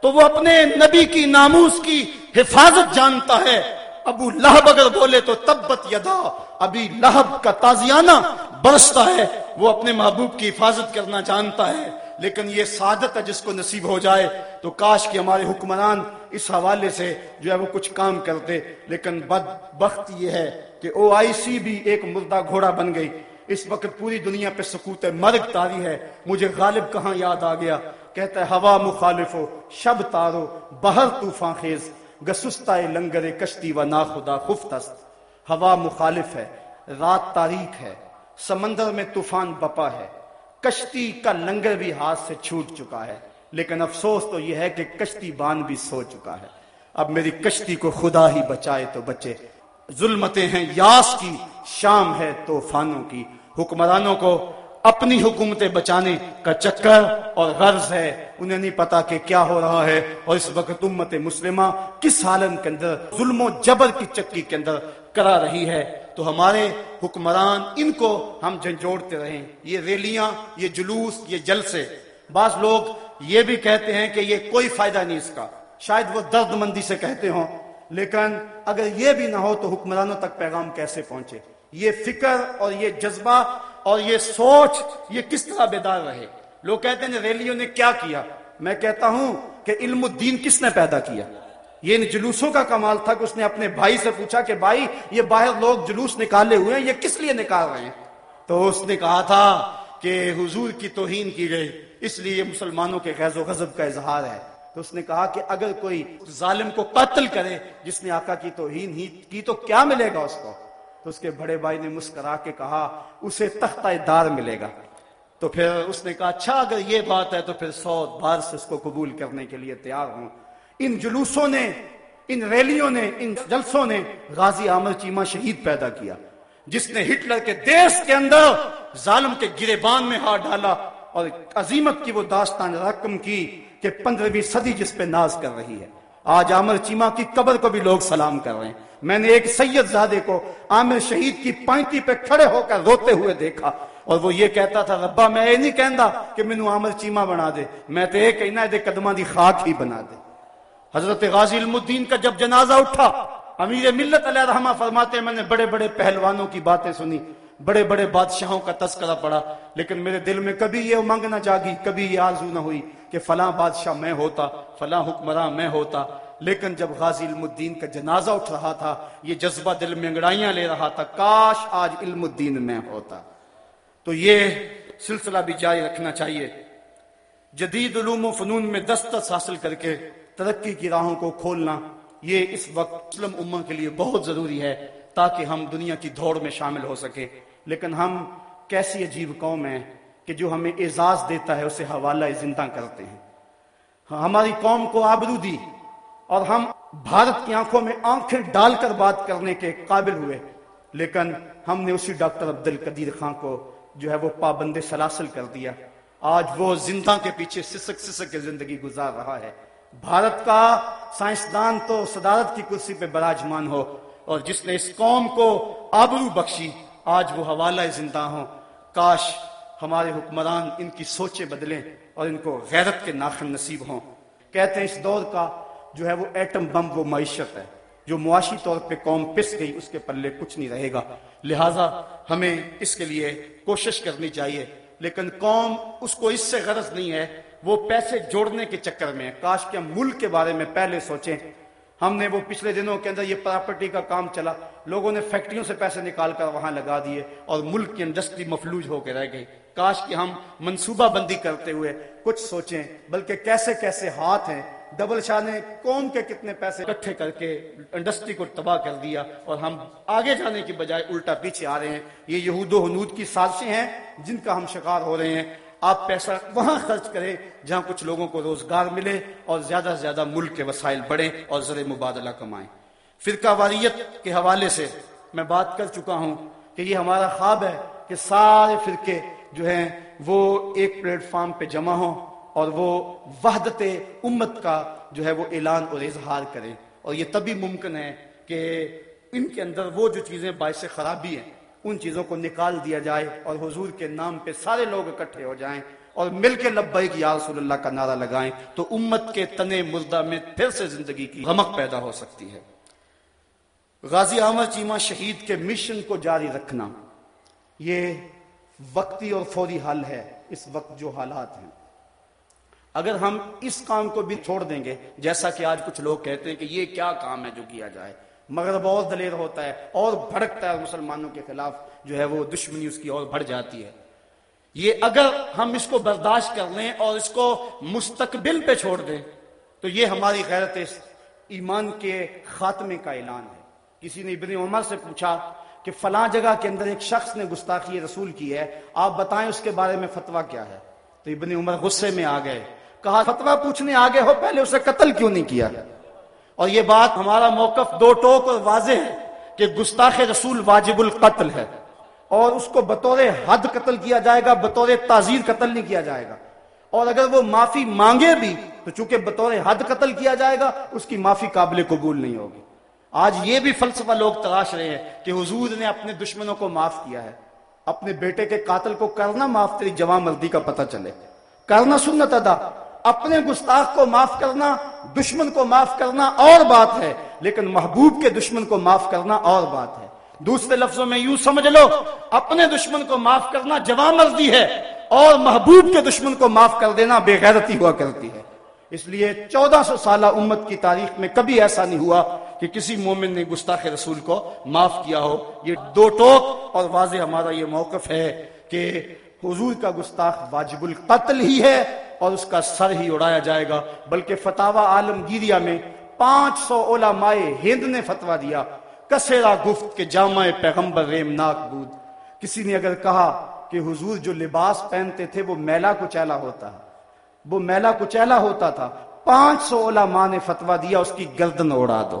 تو وہ اپنے نبی کی ناموس کی حفاظت جانتا ہے۔ ابو لہب اگر بولے تو تبت یدا، ابھی لہب کا تازیانہ برستا ہے، وہ اپنے محبوب کی حفاظت کرنا جانتا ہے۔ لیکن یہ سعادت ہے جس کو نصیب ہو جائے، تو کاش کہ ہمارے حکمران اس حوالے سے جو ہے وہ کچھ کام کرتے، لیکن بد بخت یہ ہے کہ او آئی سی بھی ایک مردہ گھوڑا بن گئی۔ اس وقت پوری دنیا پہ سکوت مرگ تاری ہے۔ مجھے غالب کہاں یاد آ گیا۔ کہتا ہے، ہوا مخالف ہو شب تارو، بہر طوفان خیز۔ گسستہ لنگر کشتی و ناخدا خفتست۔ ہوا مخالف ہے، رات تاریخ ہے۔ سمندر میں طوفان بپا ہے۔ کشتی کا لنگر بھی ہاتھ سے چھوٹ چکا ہے۔ لیکن افسوس تو یہ ہے کہ کشتی بان بھی سو چکا ہے۔ اب میری کشتی کو خدا ہی بچائے تو بچے۔ ظلمتیں ہیں، یاس کی شام ہے طوفانوں کی۔ حکمرانوں کو اپنی حکومتیں بچانے کا چکر اور غرض ہے۔ انہیں نہیں پتا کہ کیا ہو رہا ہے۔ اور اس وقت امت مسلمہ کس حالت کے اندر ظلم و جبر کی چکی کے اندر کرا رہی ہے۔ تو ہمارے حکمران ان کو ہم جھنجھوڑتے رہیں۔ یہ ریلیاں، یہ جلوس، یہ جلسے۔ بعض لوگ یہ بھی کہتے ہیں کہ یہ کوئی فائدہ نہیں اس کا۔ شاید وہ درد مندی سے کہتے ہوں۔ لیکن اگر یہ بھی نہ ہو تو حکمرانوں تک پیغام کیسے پہنچے؟ یہ فکر اور یہ جذبہ اور یہ سوچ، یہ کس طرح بیدار رہے؟ لوگ کہتے ہیں ریلیوں نے کیا کیا؟ میں کہتا ہوں کہ علم الدین کس نے پیدا کیا؟ یہ ان جلوسوں کا کمال تھا کہ اس نے اپنے بھائی سے پوچھا کہ بھائی، یہ باہر لوگ جلوس نکالے ہوئے ہیں، یہ کس لیے نکال رہے ہیں؟ تو اس نے کہا تھا کہ حضور کی توہین کی گئی، اس لیے مسلمانوں کے غیظ و غضب کا اظہار ہے۔ تو اس نے کہا کہ اگر کوئی ظالم کو قتل کرے، جس نے آقا کی توہین ہی کی، تو کیا ملے گا اس کو؟ تو اس کے بڑے بھائی نے مسکرا کے کہا، اسے تختہ دار ملے گا۔ تو پھر اس نے کہا اچھا اگر یہ بات ہے، تو پھر سو بار سے اس کو قبول کرنے کے لیے تیار ہوں۔ ان جلوسوں نے، ان ریلیوں نے، ان جلسوں نے غازی عامر چیمہ شہید پیدا کیا، جس نے ہٹلر کے دیش کے اندر ظالم کے گریبان میں ہاتھ ڈالا اور عظیمت کی وہ داستان رقم کی۔ کہ پندرہویں صدی جس پہ ناز کر رہی ہے۔ آج عامر چیمہ کی قبر کو بھی لوگ سلام کر رہے ہیں۔ میں نے ایک سید زادے کو عامر شہید کی پائنٹی پہ کھڑے ہو کر روتے ہوئے دیکھا اور وہ یہ کہتا تھا، ربا، میں یہ نہیں کہندا کہ مینو عامر چیمہ بنا دے، میں تو یہ کہنا دے قدمہ دی خاک ہی بنا دے۔ حضرت غازی علم الدین کا جب جنازہ اٹھا، امیر ملت علیہ رحمہ فرماتے ہیں، میں نے بڑے بڑے پہلوانوں کی باتیں سنی، بڑے بڑے بادشاہوں کا تذکرہ پڑا لیکن میرے دل میں کبھی یہ امنگ نہ جاگی، کبھی یہ آرزو نہ ہوئی۔ کہ فلاں بادشاہ میں ہوتا، فلاں حکمراں میں ہوتا، لیکن جب غازی علم الدین کا جنازہ اٹھ رہا تھا، یہ جذبہ دل میں انگڑائیاں لے رہا تھا، کاش آج علم الدین میں ہوتا۔ تو یہ سلسلہ بھی جاری رکھنا چاہیے۔ جدید علوم و فنون میں دسترس حاصل کر کے ترقی کی راہوں کو کھولنا، یہ اس وقت مسلم امہ کے لیے بہت ضروری ہے، تاکہ ہم دنیا کی دوڑ میں شامل ہو سکے لیکن ہم کیسی عجیب قوم ہیں کہ جو ہمیں اعزاز دیتا ہے، اسے حوالہ زندہ کرتے ہیں۔ ہاں، ہماری قوم کو آبرو دی اور ہم بھارت کی آنکھوں میں آنکھیں ڈال کر بات کرنے کے قابل ہوئے۔ لیکن ہم نے اسی ڈاکٹر عبد القدیر خان کو جو ہے وہ پابند سلاسل کر دیا۔ آج وہ زندہ کے پیچھے سسک سسک کے زندگی گزار رہا ہے۔ بھارت کا سائنسدان تو صدارت کی کرسی پہ براجمان ہو اور جس نے اس قوم کو آبرو بخشی، آج وہ حوالہ زندہ ہوں۔ کاش ہمارے حکمران ان کی سوچیں بدلیں اور ان کو غیرت کے ناخن نصیب ہوں۔ کہتے ہیں اس دور کا جو ہے وہ ایٹم بم، وہ معیشت ہے۔ جو معاشی طور پہ قوم پس گئی، اس کے پلے کچھ نہیں رہے گا۔ لہٰذا ہمیں اس کے لیے کوشش کرنی چاہیے۔ لیکن قوم اس کو اس سے غرض نہیں ہے، وہ پیسے جوڑنے کے چکر میں کاش کے ہم ملک کے بارے میں پہلے سوچیں۔ ہم نے وہ پچھلے دنوں کے اندر یہ پراپرٹی کا کام چلا۔ لوگوں نے فیکٹریوں سے پیسے نکال کر وہاں لگا دیے اور ملک کی انڈسٹری مفلوج ہو کے رہ گئی۔ کاش کہ ہم منصوبہ بندی کرتے ہوئے کچھ سوچیں، بلکہ کیسے کیسے ہاتھ ہیں۔ ڈبل شاہ نے قوم کے کتنے پیسے اکٹھے کر کے انڈسٹری کو تباہ کر دیا اور ہم آگے جانے کی بجائے الٹا پیچھے آ رہے ہیں۔ یہ یہود و حنود کی سازشیں ہیں جن کا ہم شکار ہو رہے ہیں۔ آپ پیسہ وہاں خرچ کریں جہاں کچھ لوگوں کو روزگار ملے اور زیادہ سے زیادہ ملک کے وسائل بڑھیں اور زر مبادلہ کمائیں۔ فرقہ واریت کے حوالے سے میں بات کر چکا ہوں کہ یہ ہمارا خواب ہے کہ سارے فرقے جو ہیں وہ ایک پلیٹ فارم پہ جمع ہوں اور وہ وحدت امت کا جو ہے وہ اعلان اور اظہار کریں۔ اور یہ تبھی ممکن ہے کہ ان کے اندر وہ جو چیزیں باعث خرابی ہیں، ان چیزوں کو نکال دیا جائے اور حضور کے نام پہ سارے لوگ اکٹھے ہو جائیں اور مل کے لبیک یا رسول اللہ کا نعرہ لگائیں تو امت کے تنے مردہ میں پھر سے زندگی کی غمق پیدا ہو سکتی ہے۔ غازی احمد چیمہ شہید کے مشن کو جاری رکھنا، یہ وقتی اور فوری حل ہے، اس وقت جو حالات ہیں۔ اگر ہم اس کام کو بھی چھوڑ دیں گے، جیسا کہ آج کچھ لوگ کہتے ہیں کہ یہ کیا کام ہے جو کیا جائے۔ مغرب اور دلیر ہوتا ہے، اور بھڑکتا ہے مسلمانوں کے خلاف، جو ہے وہ دشمنی اس کی اور بڑھ جاتی ہے۔ یہ اگر ہم اس کو برداشت کر لیں اور اس کو مستقبل پہ چھوڑ دیں، تو یہ ہماری غیرت ایمان کے خاتمے کا اعلان ہے۔ کسی نے ابن عمر سے پوچھا کہ فلاں جگہ کے اندر ایک شخص نے گستاخی رسول کی ہے، آپ بتائیں اس کے بارے میں فتویٰ کیا ہے؟ تو ابن عمر غصے میں آ گئے، کہا فتوا پوچھنے آگے ہو، پہلے اسے قتل کیوں نہیں کیا؟ اور یہ بات ہمارا موقف دو ٹوک اور واضح ہے کہ گستاخ رسول واجب القتل ہے۔ اور اس کو بطور حد قتل کیا جائے گا، بطور تعزیر قتل نہیں کیا جائے گا۔ اور اگر وہ معافی مانگے بھی، تو چونکہ بطور حد قتل کیا جائے گا، اس کی معافی قابل قبول نہیں ہوگی۔ آج یہ بھی فلسفہ لوگ تلاش رہے ہیں کہ حضور نے اپنے دشمنوں کو معاف کیا ہے، اپنے بیٹے کے قاتل کو کرنا معاف، تیری جوان مردی کا پتہ چلے۔ کرنا سنت ادا، اپنے گستاخ کو معاف کرنا، دشمن کو معاف کرنا اور بات ہے، لیکن محبوب کے دشمن کو معاف کرنا اور بات ہے۔ دوسرے لفظوں میں یوں سمجھ لو، اپنے دشمن کو معاف کرنا جوان مرضی ہے اور محبوب کے دشمن کو معاف کر دینا بے غیرتی ہوا کرتی ہے۔ اس لیے چودہ سو سالہ امت کی تاریخ میں کبھی ایسا نہیں ہوا کہ کسی مومن نے گستاخ رسول کو معاف کیا ہو۔ یہ دو ٹوک اور واضح ہمارا یہ موقف ہے کہ حضور کا گستاخ واجب القتل ہی ہے اور اس کا سر ہی اڑایا جائے گا، بلکہ فتوا عالمگیریا میں پانچ سو علماء ہند نے فتوا دیا۔ کسیرا گفت کے جامع پیغمبر ریم ناک بود۔ کسی نے اگر کہا کہ حضور جو لباس پہنتے تھے وہ میلا کچیلا ہوتا۔ ہے وہ میلا کچیلا ہوتا تھا۔ پانچ سو علماء نے فتوا دیا، اس کی گردن اڑا دو۔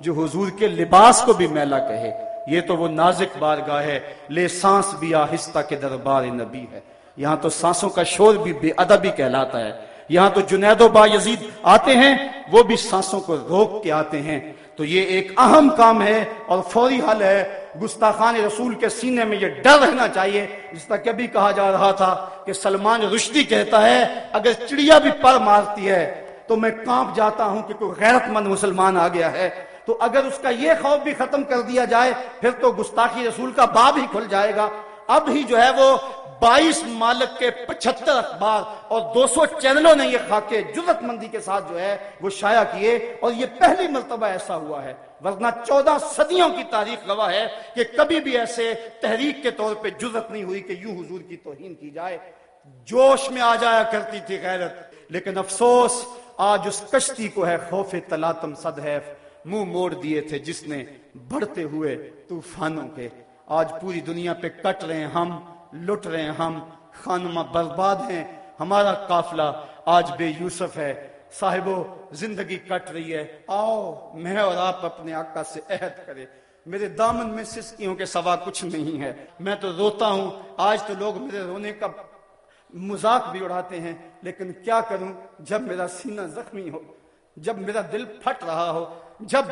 جو حضور کے لباس کو بھی میلا کہے، یہ تو وہ نازک بارگاہ ہے، لے سانس بھی آہستہ کے دربار نبی ہے۔ یہاں تو سانسوں کا شور بھی بے ادبی کہلاتا ہے۔ یہاں تو جنید و با یزید آتے ہیں، وہ بھی سانسوں کو روک کے آتے ہیں۔ تو یہ ایک اہم کام ہے اور فوری حل ہے۔ گستاخان رسول کے سینے میں یہ ڈر رہنا چاہیے، جس طرح کبھی کہا جا رہا تھا کہ سلمان رشدی کہتا ہے، اگر چڑیا بھی پر مارتی ہے تو میں کانپ جاتا ہوں کہ کوئی غیرت مند مسلمان آ گیا ہے۔ تو اگر اس کا یہ خوف بھی ختم کر دیا جائے، پھر تو گستاخی رسول کا باب ہی کھل جائے گا۔ اب ہی جو ہے وہ بائیس مالک کے پچہتر اخبار اور دو سو چینلوں نے یہ خاکے جرت مندی کے ساتھ جو ہے وہ شائع کیے اور یہ پہلی مرتبہ ایسا ہوا ہے۔ ورنہ چودہ صدیوں کی تاریخ گواہ ہے کہ کبھی بھی ایسے تحریک کے طور پہ جرت نہیں ہوئی کہ یوں حضور کی توہین کی جائے۔ جوش میں آ جایا کرتی تھی غیرت، لیکن افسوس، آج اس کشتی کو ہے خوف تلاتم صد ہے منہ موڑ دیے تھے جس نے بڑھتے ہوئے طوفانوں کے۔ آج پوری دنیا پہ کٹ رہے ہیں ہم۔ لٹ رہے ہیں ہم، خانمہ برباد ہیں، ہمارا قافلہ آج بے یوسف ہے، صاحبو زندگی کٹ رہی ہے، آؤ، میں اور آپ اپنے آقا سے عہد کرے میرے دامن میں سسکیوں کے سوا کچھ نہیں ہے۔ میں تو روتا ہوں، آج تو لوگ میرے رونے کا مذاق بھی اڑاتے ہیں، لیکن کیا کروں جب میرا سینہ زخمی ہو، جب میرا دل پھٹ رہا ہو، جب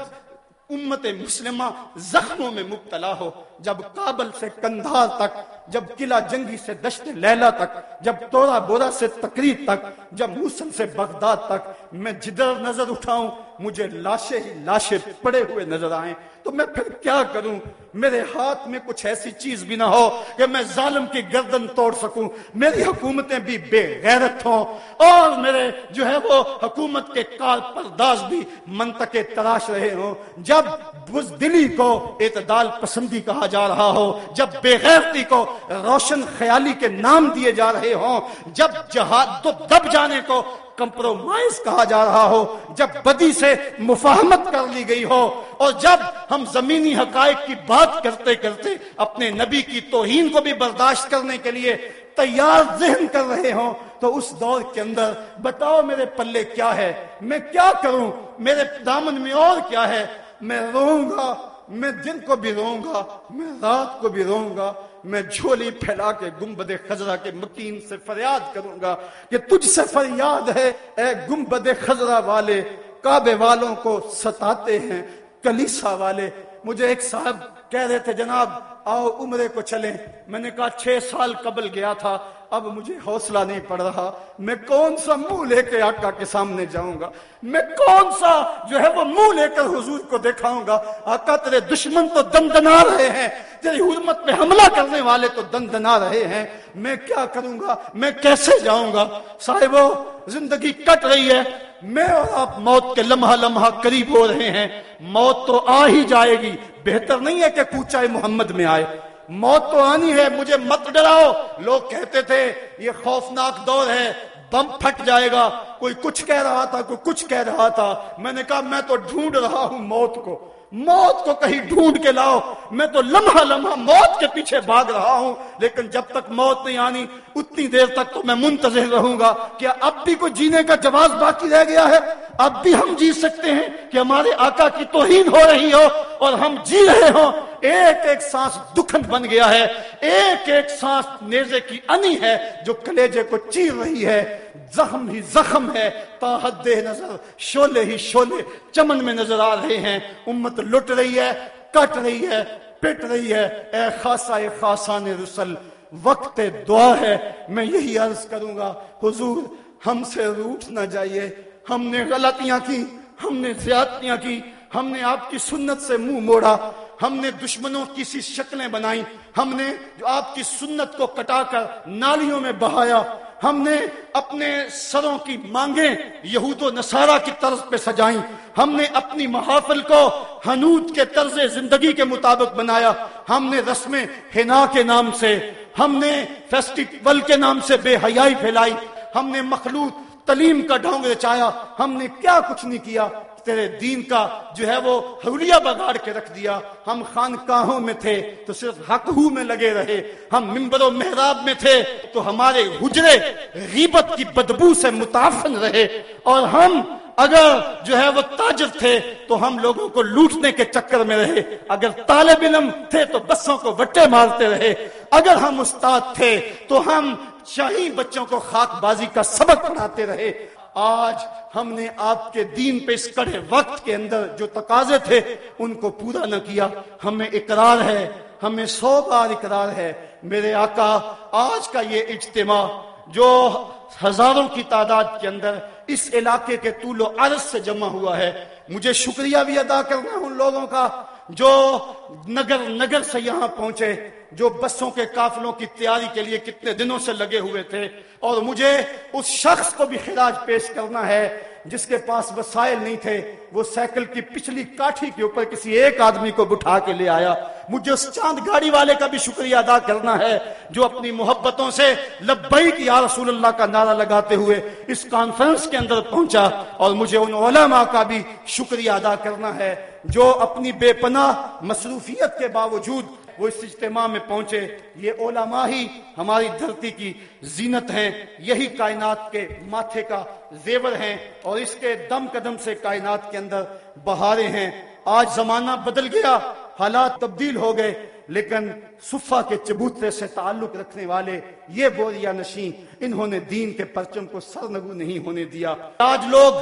امت مسلمہ زخموں میں مبتلا ہو، جب کابل سے کندھار تک جب قلعہ جنگی سے دشت لیلا تک، جب تورا بورا سے تقریر تک، جب موسل سے بغداد تک میں جدھر نظر اٹھاؤں، مجھے لاشیں ہی لاشیں پڑے ہوئے نظر آئیں۔ تو میں پھر کیا کروں؟ میرے ہاتھ میں کچھ ایسی چیز بھی نہ ہو کہ میں ظالم کی گردن توڑ سکوں۔ میری حکومتیں بھی بے غیرت ہوں۔ اور میرے جو ہے وہ حکومت کے کار پرداز بھی منطقے تراش رہے ہوں۔ جب بزدلی کو اعتدال پسندی کہا جا رہا ہو، جب بے غیرتی کو روشن خیالی کے نام دیے جا رہے ہوں۔ جب جہاد تو دب جانے کو کمپرومائز کہا جا رہا ہو، جب بدی سے مفاہمت کر لی گئی ہو، اور جب ہم زمینی حقائق کی بات کرتے کرتے اپنے نبی کی توہین کو بھی برداشت کرنے کے لیے تیار ذہن کر رہے ہوں، تو اس دور کے اندر بتاؤ میرے پلے کیا ہے؟ میں کیا کروں؟ میرے دامن میں اور کیا ہے؟ میں روؤں گا۔ میں دن کو بھی روؤں گا، میں رات کو بھی روؤں گا، میں جھولی پھیلا کے گمبد خزرہ کے مکین سے فریاد کروں گا کہ تجھ سے فریاد ہے، اے گمبد خزرہ والے، کعبے والوں کو ستاتے ہیں، کلیسا والے۔ مجھے ایک صاحب کہہ رہے تھے، جناب آؤ عمرے کو چلیں۔ میں نے کہا چھ سال قبل گیا تھا، اب مجھے حوصلہ نہیں پڑ رہا۔ میں کون سا منہ لے کے آقا کے سامنے جاؤں گا؟ میں کون سا جو ہے وہ منہ لے کر حضور کو دکھاؤں گا؟ آقا تیرے دشمن تو دن دنا رہے ہیں۔ تیری حرمت پہ حملہ کرنے والے تو دن دنا رہے ہیں۔ میں کیا کروں گا؟ میں کیسے جاؤں گا؟ صاحبو، زندگی کٹ رہی ہے۔ میں اور آپ موت کے لمحہ لمحہ قریب ہو رہے ہیں۔ موت تو آ ہی جائے گی۔ بہتر نہیں ہے کہ کوچا محمد میں آئے موت تو آنی ہے، مجھے مت ڈراؤ۔ لوگ کہتے تھے، یہ خوفناک دور ہے، بم پھٹ جائے گا۔ کوئی کچھ کہہ رہا تھا، کوئی کچھ کہہ رہا تھا۔ میں نے کہا، میں تو ڈھونڈ رہا ہوں موت کو۔ موت کو کہیں ڈھونڈ کے لاؤ۔ میں تو لمحہ لمحہ موت کے پیچھے بھاگ رہا ہوں، لیکن جب تک موت نہیں آنی، اتنی دیر تک تو میں منتظر رہوں گا کیا اب بھی کوئی جینے کا جواز باقی رہ گیا ہے۔ اب بھی ہم جی سکتے ہیں کہ ہمارے آقا کی توہین ہو رہی ہو اور ہم جی رہے ہوں۔ ایک ایک سانس دکھن بن گیا ہے۔ ایک ایک سانس نیزے کی انی ہے جو کلیجے کو چیر رہی ہے۔ زخم ہی زخم ہے تاحد نظر شولے ہی شولے چمن میں نظر آ رہے ہیں۔ امت لٹ رہی ہے، کٹ رہی ہے، پٹ رہی ہے۔ اے خاصا، اے خاصان رسل، وقت دعا ہے۔ میں یہی عرض کروں گا، حضور، ہم سے روٹ نہ جائیے۔ ہم نے غلطیاں کی، ہم نے زیادتیاں کی، ہم نے آپ کی سنت سے منہ موڑا۔ ہم نے دشمنوں کی سی شکلیں بنائی۔ ہم نے جو آپ کی سنت کو کٹا کر نالیوں میں بہایا۔ ہم نے اپنے سروں کی مانگیں یہود و نصارہ کی طرز پہ سجائیں۔ ہم نے اپنی محافل کو حنود کے طرز زندگی کے مطابق بنایا۔ ہم نے رسمیں ہنا کے نام سے، ہم نے فیسٹیول کے نام سے بے حیائی پھیلائی۔ ہم نے مخلوط تعلیم کا ڈھونگ رچایا۔ ہم نے کیا کچھ نہیں کیا۔ تیرے دین کا جو ہے وہ حولیہ بگاڑ کے رکھ دیا۔ ہم خانقاہوں میں تھے تو صرف حق ہو میں لگے رہے۔ ہم ممبر و محراب میں تھے تو ہمارے حجرے غیبت کی بدبو سے متافن رہے۔ اور ہم اگر جو ہے وہ تاجر تھے تو ہم لوگوں کو لوٹنے کے چکر میں رہے۔ اگر طالب علم تھے تو بسوں کو وٹے مارتے رہے۔ اگر ہم استاد تھے تو ہم شاہی بچوں کو خاک بازی کا سبق پڑھاتے رہے۔ آج ہم نے آپ کے دین پہ اس کڑے وقت کے اندر جو تقاضے تھے، ان کو پورا نہ کیا۔ ہمیں اقرار ہے ہمیں سو بار اقرار ہے۔ میرے آقا، آج کا یہ اجتماع جو ہزاروں کی تعداد کے اندر اس علاقے کے طول و عرض سے جمع ہوا ہے، مجھے شکریہ بھی ادا کرنا ان لوگوں کا جو نگر نگر سے یہاں پہنچے۔ جو بسوں کے قافلوں کی تیاری کے لیے کتنے دنوں سے لگے ہوئے تھے اور مجھے اس شخص کو بھی خراج پیش کرنا ہے جس کے پاس وسائل نہیں تھے، وہ سائیکل کی پچھلی کاٹھی کے اوپر کسی ایک آدمی کو بٹھا کے لے آیا۔ مجھے اس چاند گاڑی والے کا بھی شکریہ ادا کرنا ہے جو اپنی محبتوں سے لبیک یا رسول اللہ کا نعرہ لگاتے ہوئے اس کانفرنس کے اندر پہنچا اور مجھے ان علماء کا بھی شکریہ ادا کرنا ہے جو اپنی بے پناہ مصروفیت کے باوجود وہ اس اجتماع میں پہنچے۔ یہ علماء ہی ہماری دھرتی کی زینت ہیں۔ یہی کائنات کے ماتھے کا زیور ہیں اور اس کے دم قدم سے کائنات کے اندر بہارے ہیں۔ آج زمانہ بدل گیا، حالات تبدیل ہو گئے، لیکن صفا کے چبوترے سے تعلق رکھنے والے یہ بوریا نشین انہوں نے دین کے پرچم کو سرنگو نہیں ہونے دیا۔ آج لوگ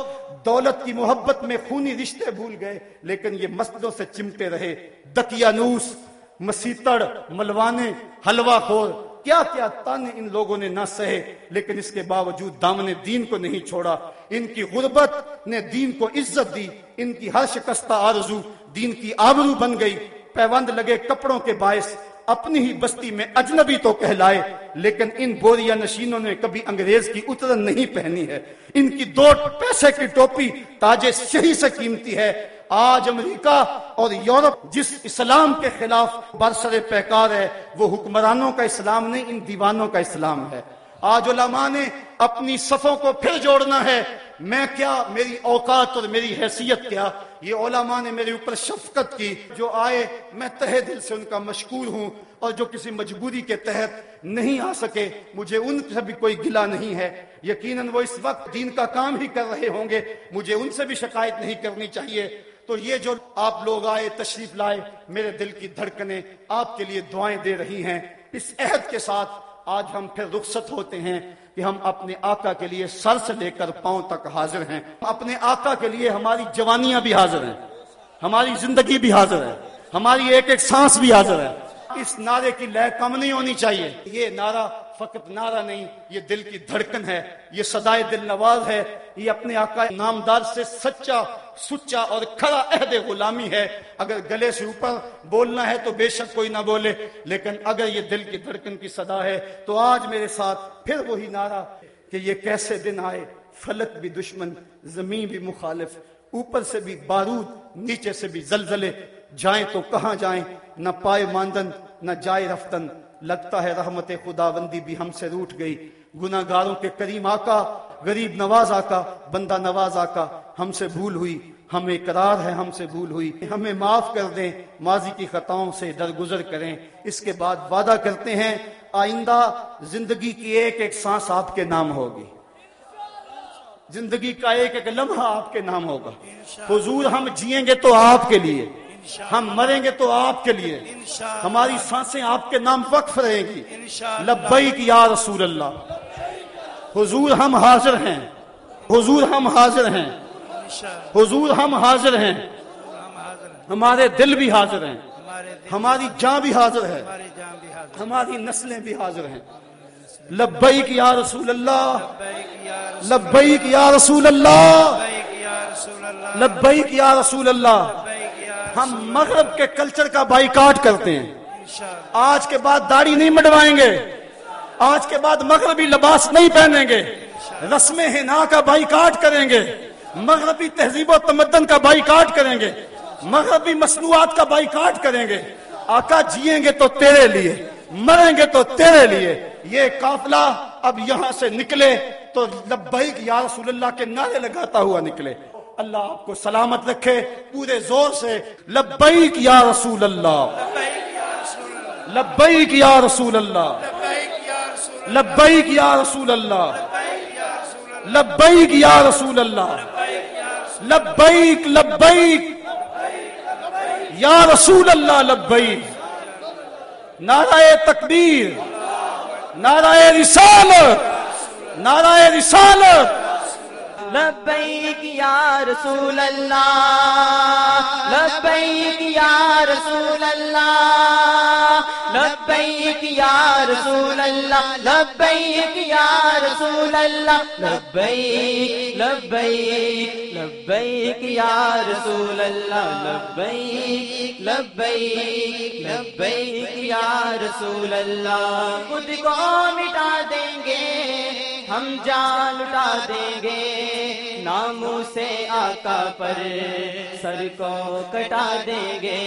دولت کی محبت میں خونی رشتے بھول گئے، لیکن یہ مسجدوں سے چمٹے رہے۔ دکیانوس مسیتڑ، ملوانے، حلوہ خور، کیا کیا تن ان لوگوں نے نہ سہے، لیکن اس کے باوجود دامن دین کو نہیں چھوڑا۔ ان کی غربت نے دین کو عزت دی، ان کی ہر شکستہ آرزو دین کی آبرو بن گئی۔ پیوند لگے کپڑوں کے باعث اپنی ہی بستی میں اجنبی تو کہلائے، لیکن ان بوریا نشینوں نے کبھی انگریز کی اترن نہیں پہنی ہے۔ ان کی دو پیسے کی ٹوپی تاج شہی سے قیمتی ہے۔ آج امریکہ اور یورپ جس اسلام کے خلاف برسر پیکار ہے، وہ حکمرانوں کا اسلام نہیں، ان دیوانوں کا اسلام ہے۔ آج علماء نے اپنی صفوں کو پھر جوڑنا ہے۔ میں کیا میری اوقات اور میری حیثیت کیا؟ یہ علماء نے میرے اوپر شفقت کی جو آئے، میں تہ دل سے ان کا مشکور ہوں اور جو کسی مجبوری کے تحت نہیں آ سکے، مجھے ان سے بھی کوئی گلا نہیں ہے۔ یقیناً وہ اس وقت دین کا کام ہی کر رہے ہوں گے، مجھے ان سے بھی شکایت نہیں کرنی چاہیے۔ تو یہ جو آپ لوگ آئے، تشریف لائے، میرے دل کی دھڑکنیں آپ کے لیے دعائیں دے رہی ہیں۔ اس عہد کے ساتھ آج ہم پھر رخصت ہوتے ہیں۔ کہ ہم اپنے آقا کے لیے سر سے لے کر پاؤں تک حاضر ہیں۔ اپنے آقا کے لیے ہماری جوانیاں بھی حاضر ہیں۔ ہماری زندگی بھی حاضر ہے۔ ہماری ایک ایک سانس بھی حاضر ہے۔ اس نعرے کی لہ کم نہیں ہونی چاہیے۔ یہ نعرہ فقط نعرہ نہیں، یہ دل کی دھڑکن ہے، یہ سدائے دل نواز ہے، یہ اپنے آقا نامدار سے سچا سچا اور کھڑا عہد غلامی ہے۔ اگر گلے سے اوپر بولنا ہے تو بے شک کوئی نہ بولے، لیکن اگر یہ دل کی دھڑکن کی صدا ہے تو آج میرے ساتھ پھر وہی نعرہ کہ یہ کیسے دن آئے۔ فلک بھی دشمن، زمین بھی مخالف، اوپر سے بھی بارود، نیچے سے بھی زلزلے۔ جائیں تو کہاں جائیں؟ نہ پائے ماندن، نہ جائے رفتن۔ لگتا ہے رحمت خدا بندی بھی ہم سے روٹ گئی۔ گناہ گاروں کے کریم آقا، غریب نواز آقا، بندہ نواز آقا، ہم سے بھول ہوئی۔ ہمیں قرار ہے ہم سے بھول ہوئی۔ ہمیں معاف کر دیں۔ ماضی کی خطاؤں سے درگزر کریں۔ اس کے بعد وعدہ کرتے ہیں، آئندہ زندگی کی ایک ایک سانس آپ کے نام ہوگی۔ زندگی کا ایک ایک لمحہ آپ کے نام ہوگا۔ حضور ہم جیئیں گے تو آپ کے لیے۔ ہم مریں گے تو آپ کے لیے۔ ہماری سانسیں آپ کے نام وقف رہے گی۔ لبیک یا رسول اللہ۔ حضور ہم حاضر ہیں۔ حضور ہم حاضر ہیں۔ حضور ہم حاضر ہیں۔ ہمارے دل بھی حاضر ہیں۔ ہماری جان بھی حاضر ہے۔ ہماری نسلیں بھی حاضر ہیں۔ لبیک یا رسول اللہ۔ لبیک یا رسول اللہ۔ لبیک یا رسول اللہ۔ ہم مغرب کے کلچر کا بائی کاٹ کرتے ہیں۔ آج کے بعد داڑھی نہیں مڈوائیں گے۔ آج کے بعد مغربی لباس نہیں پہنیں گے۔ رسم ہنا کا بائی کاٹ کریں گے۔ مغربی تہذیب و تمدن کا بائی کاٹ کریں گے۔ مغربی مصنوعات کا بائی کاٹ کریں گے۔ آقا جیئیں گے تو تیرے لیے، مریں گے تو تیرے لیے۔ یہ قافلہ اب یہاں سے نکلے تو لبیک یا رسول اللہ کے نعرے لگاتا ہوا نکلے۔ اللہ آپ کو سلامت رکھے، پورے زور سے لبیک یا رسول اللہ۔ لبیک یا رسول اللہ۔ لبیک یا رسول اللہ۔ لبیک یا رسول اللہ۔ لبیک لبیک۔ یا رسول اللہ، لبیک۔ نعرہ تکبیر، نعرہ رسالت نعرہ رسالت۔ لبیک یا رسول اللہ، لبیک یا رسول اللہ، لبیک یا رسول اللہ، لبیک یا رسول اللہ، لبیک لبیک لبیک یا رسول اللہ، لبیک لبیک لبیک یا رسول اللہ۔ خود کو مٹا دیں گے ہم جان لٹا دیں گے۔ ناموں سے آقا پر سر کو کٹا دیں گے۔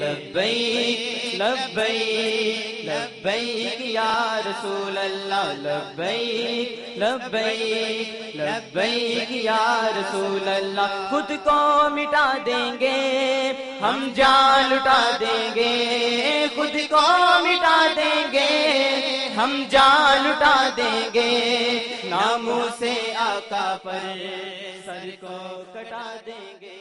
لبئی لبیک لبیک یا رسول اللہ، لبیک لبیک لبیک یا رسول اللہ۔ خود کو مٹا دیں گے، ہم جان لٹا دیں گے۔ خود کو مٹا دیں گے، ہم جان لٹا دیں گے۔ ناموں سے آقا پر سر کو کٹا دیں گے۔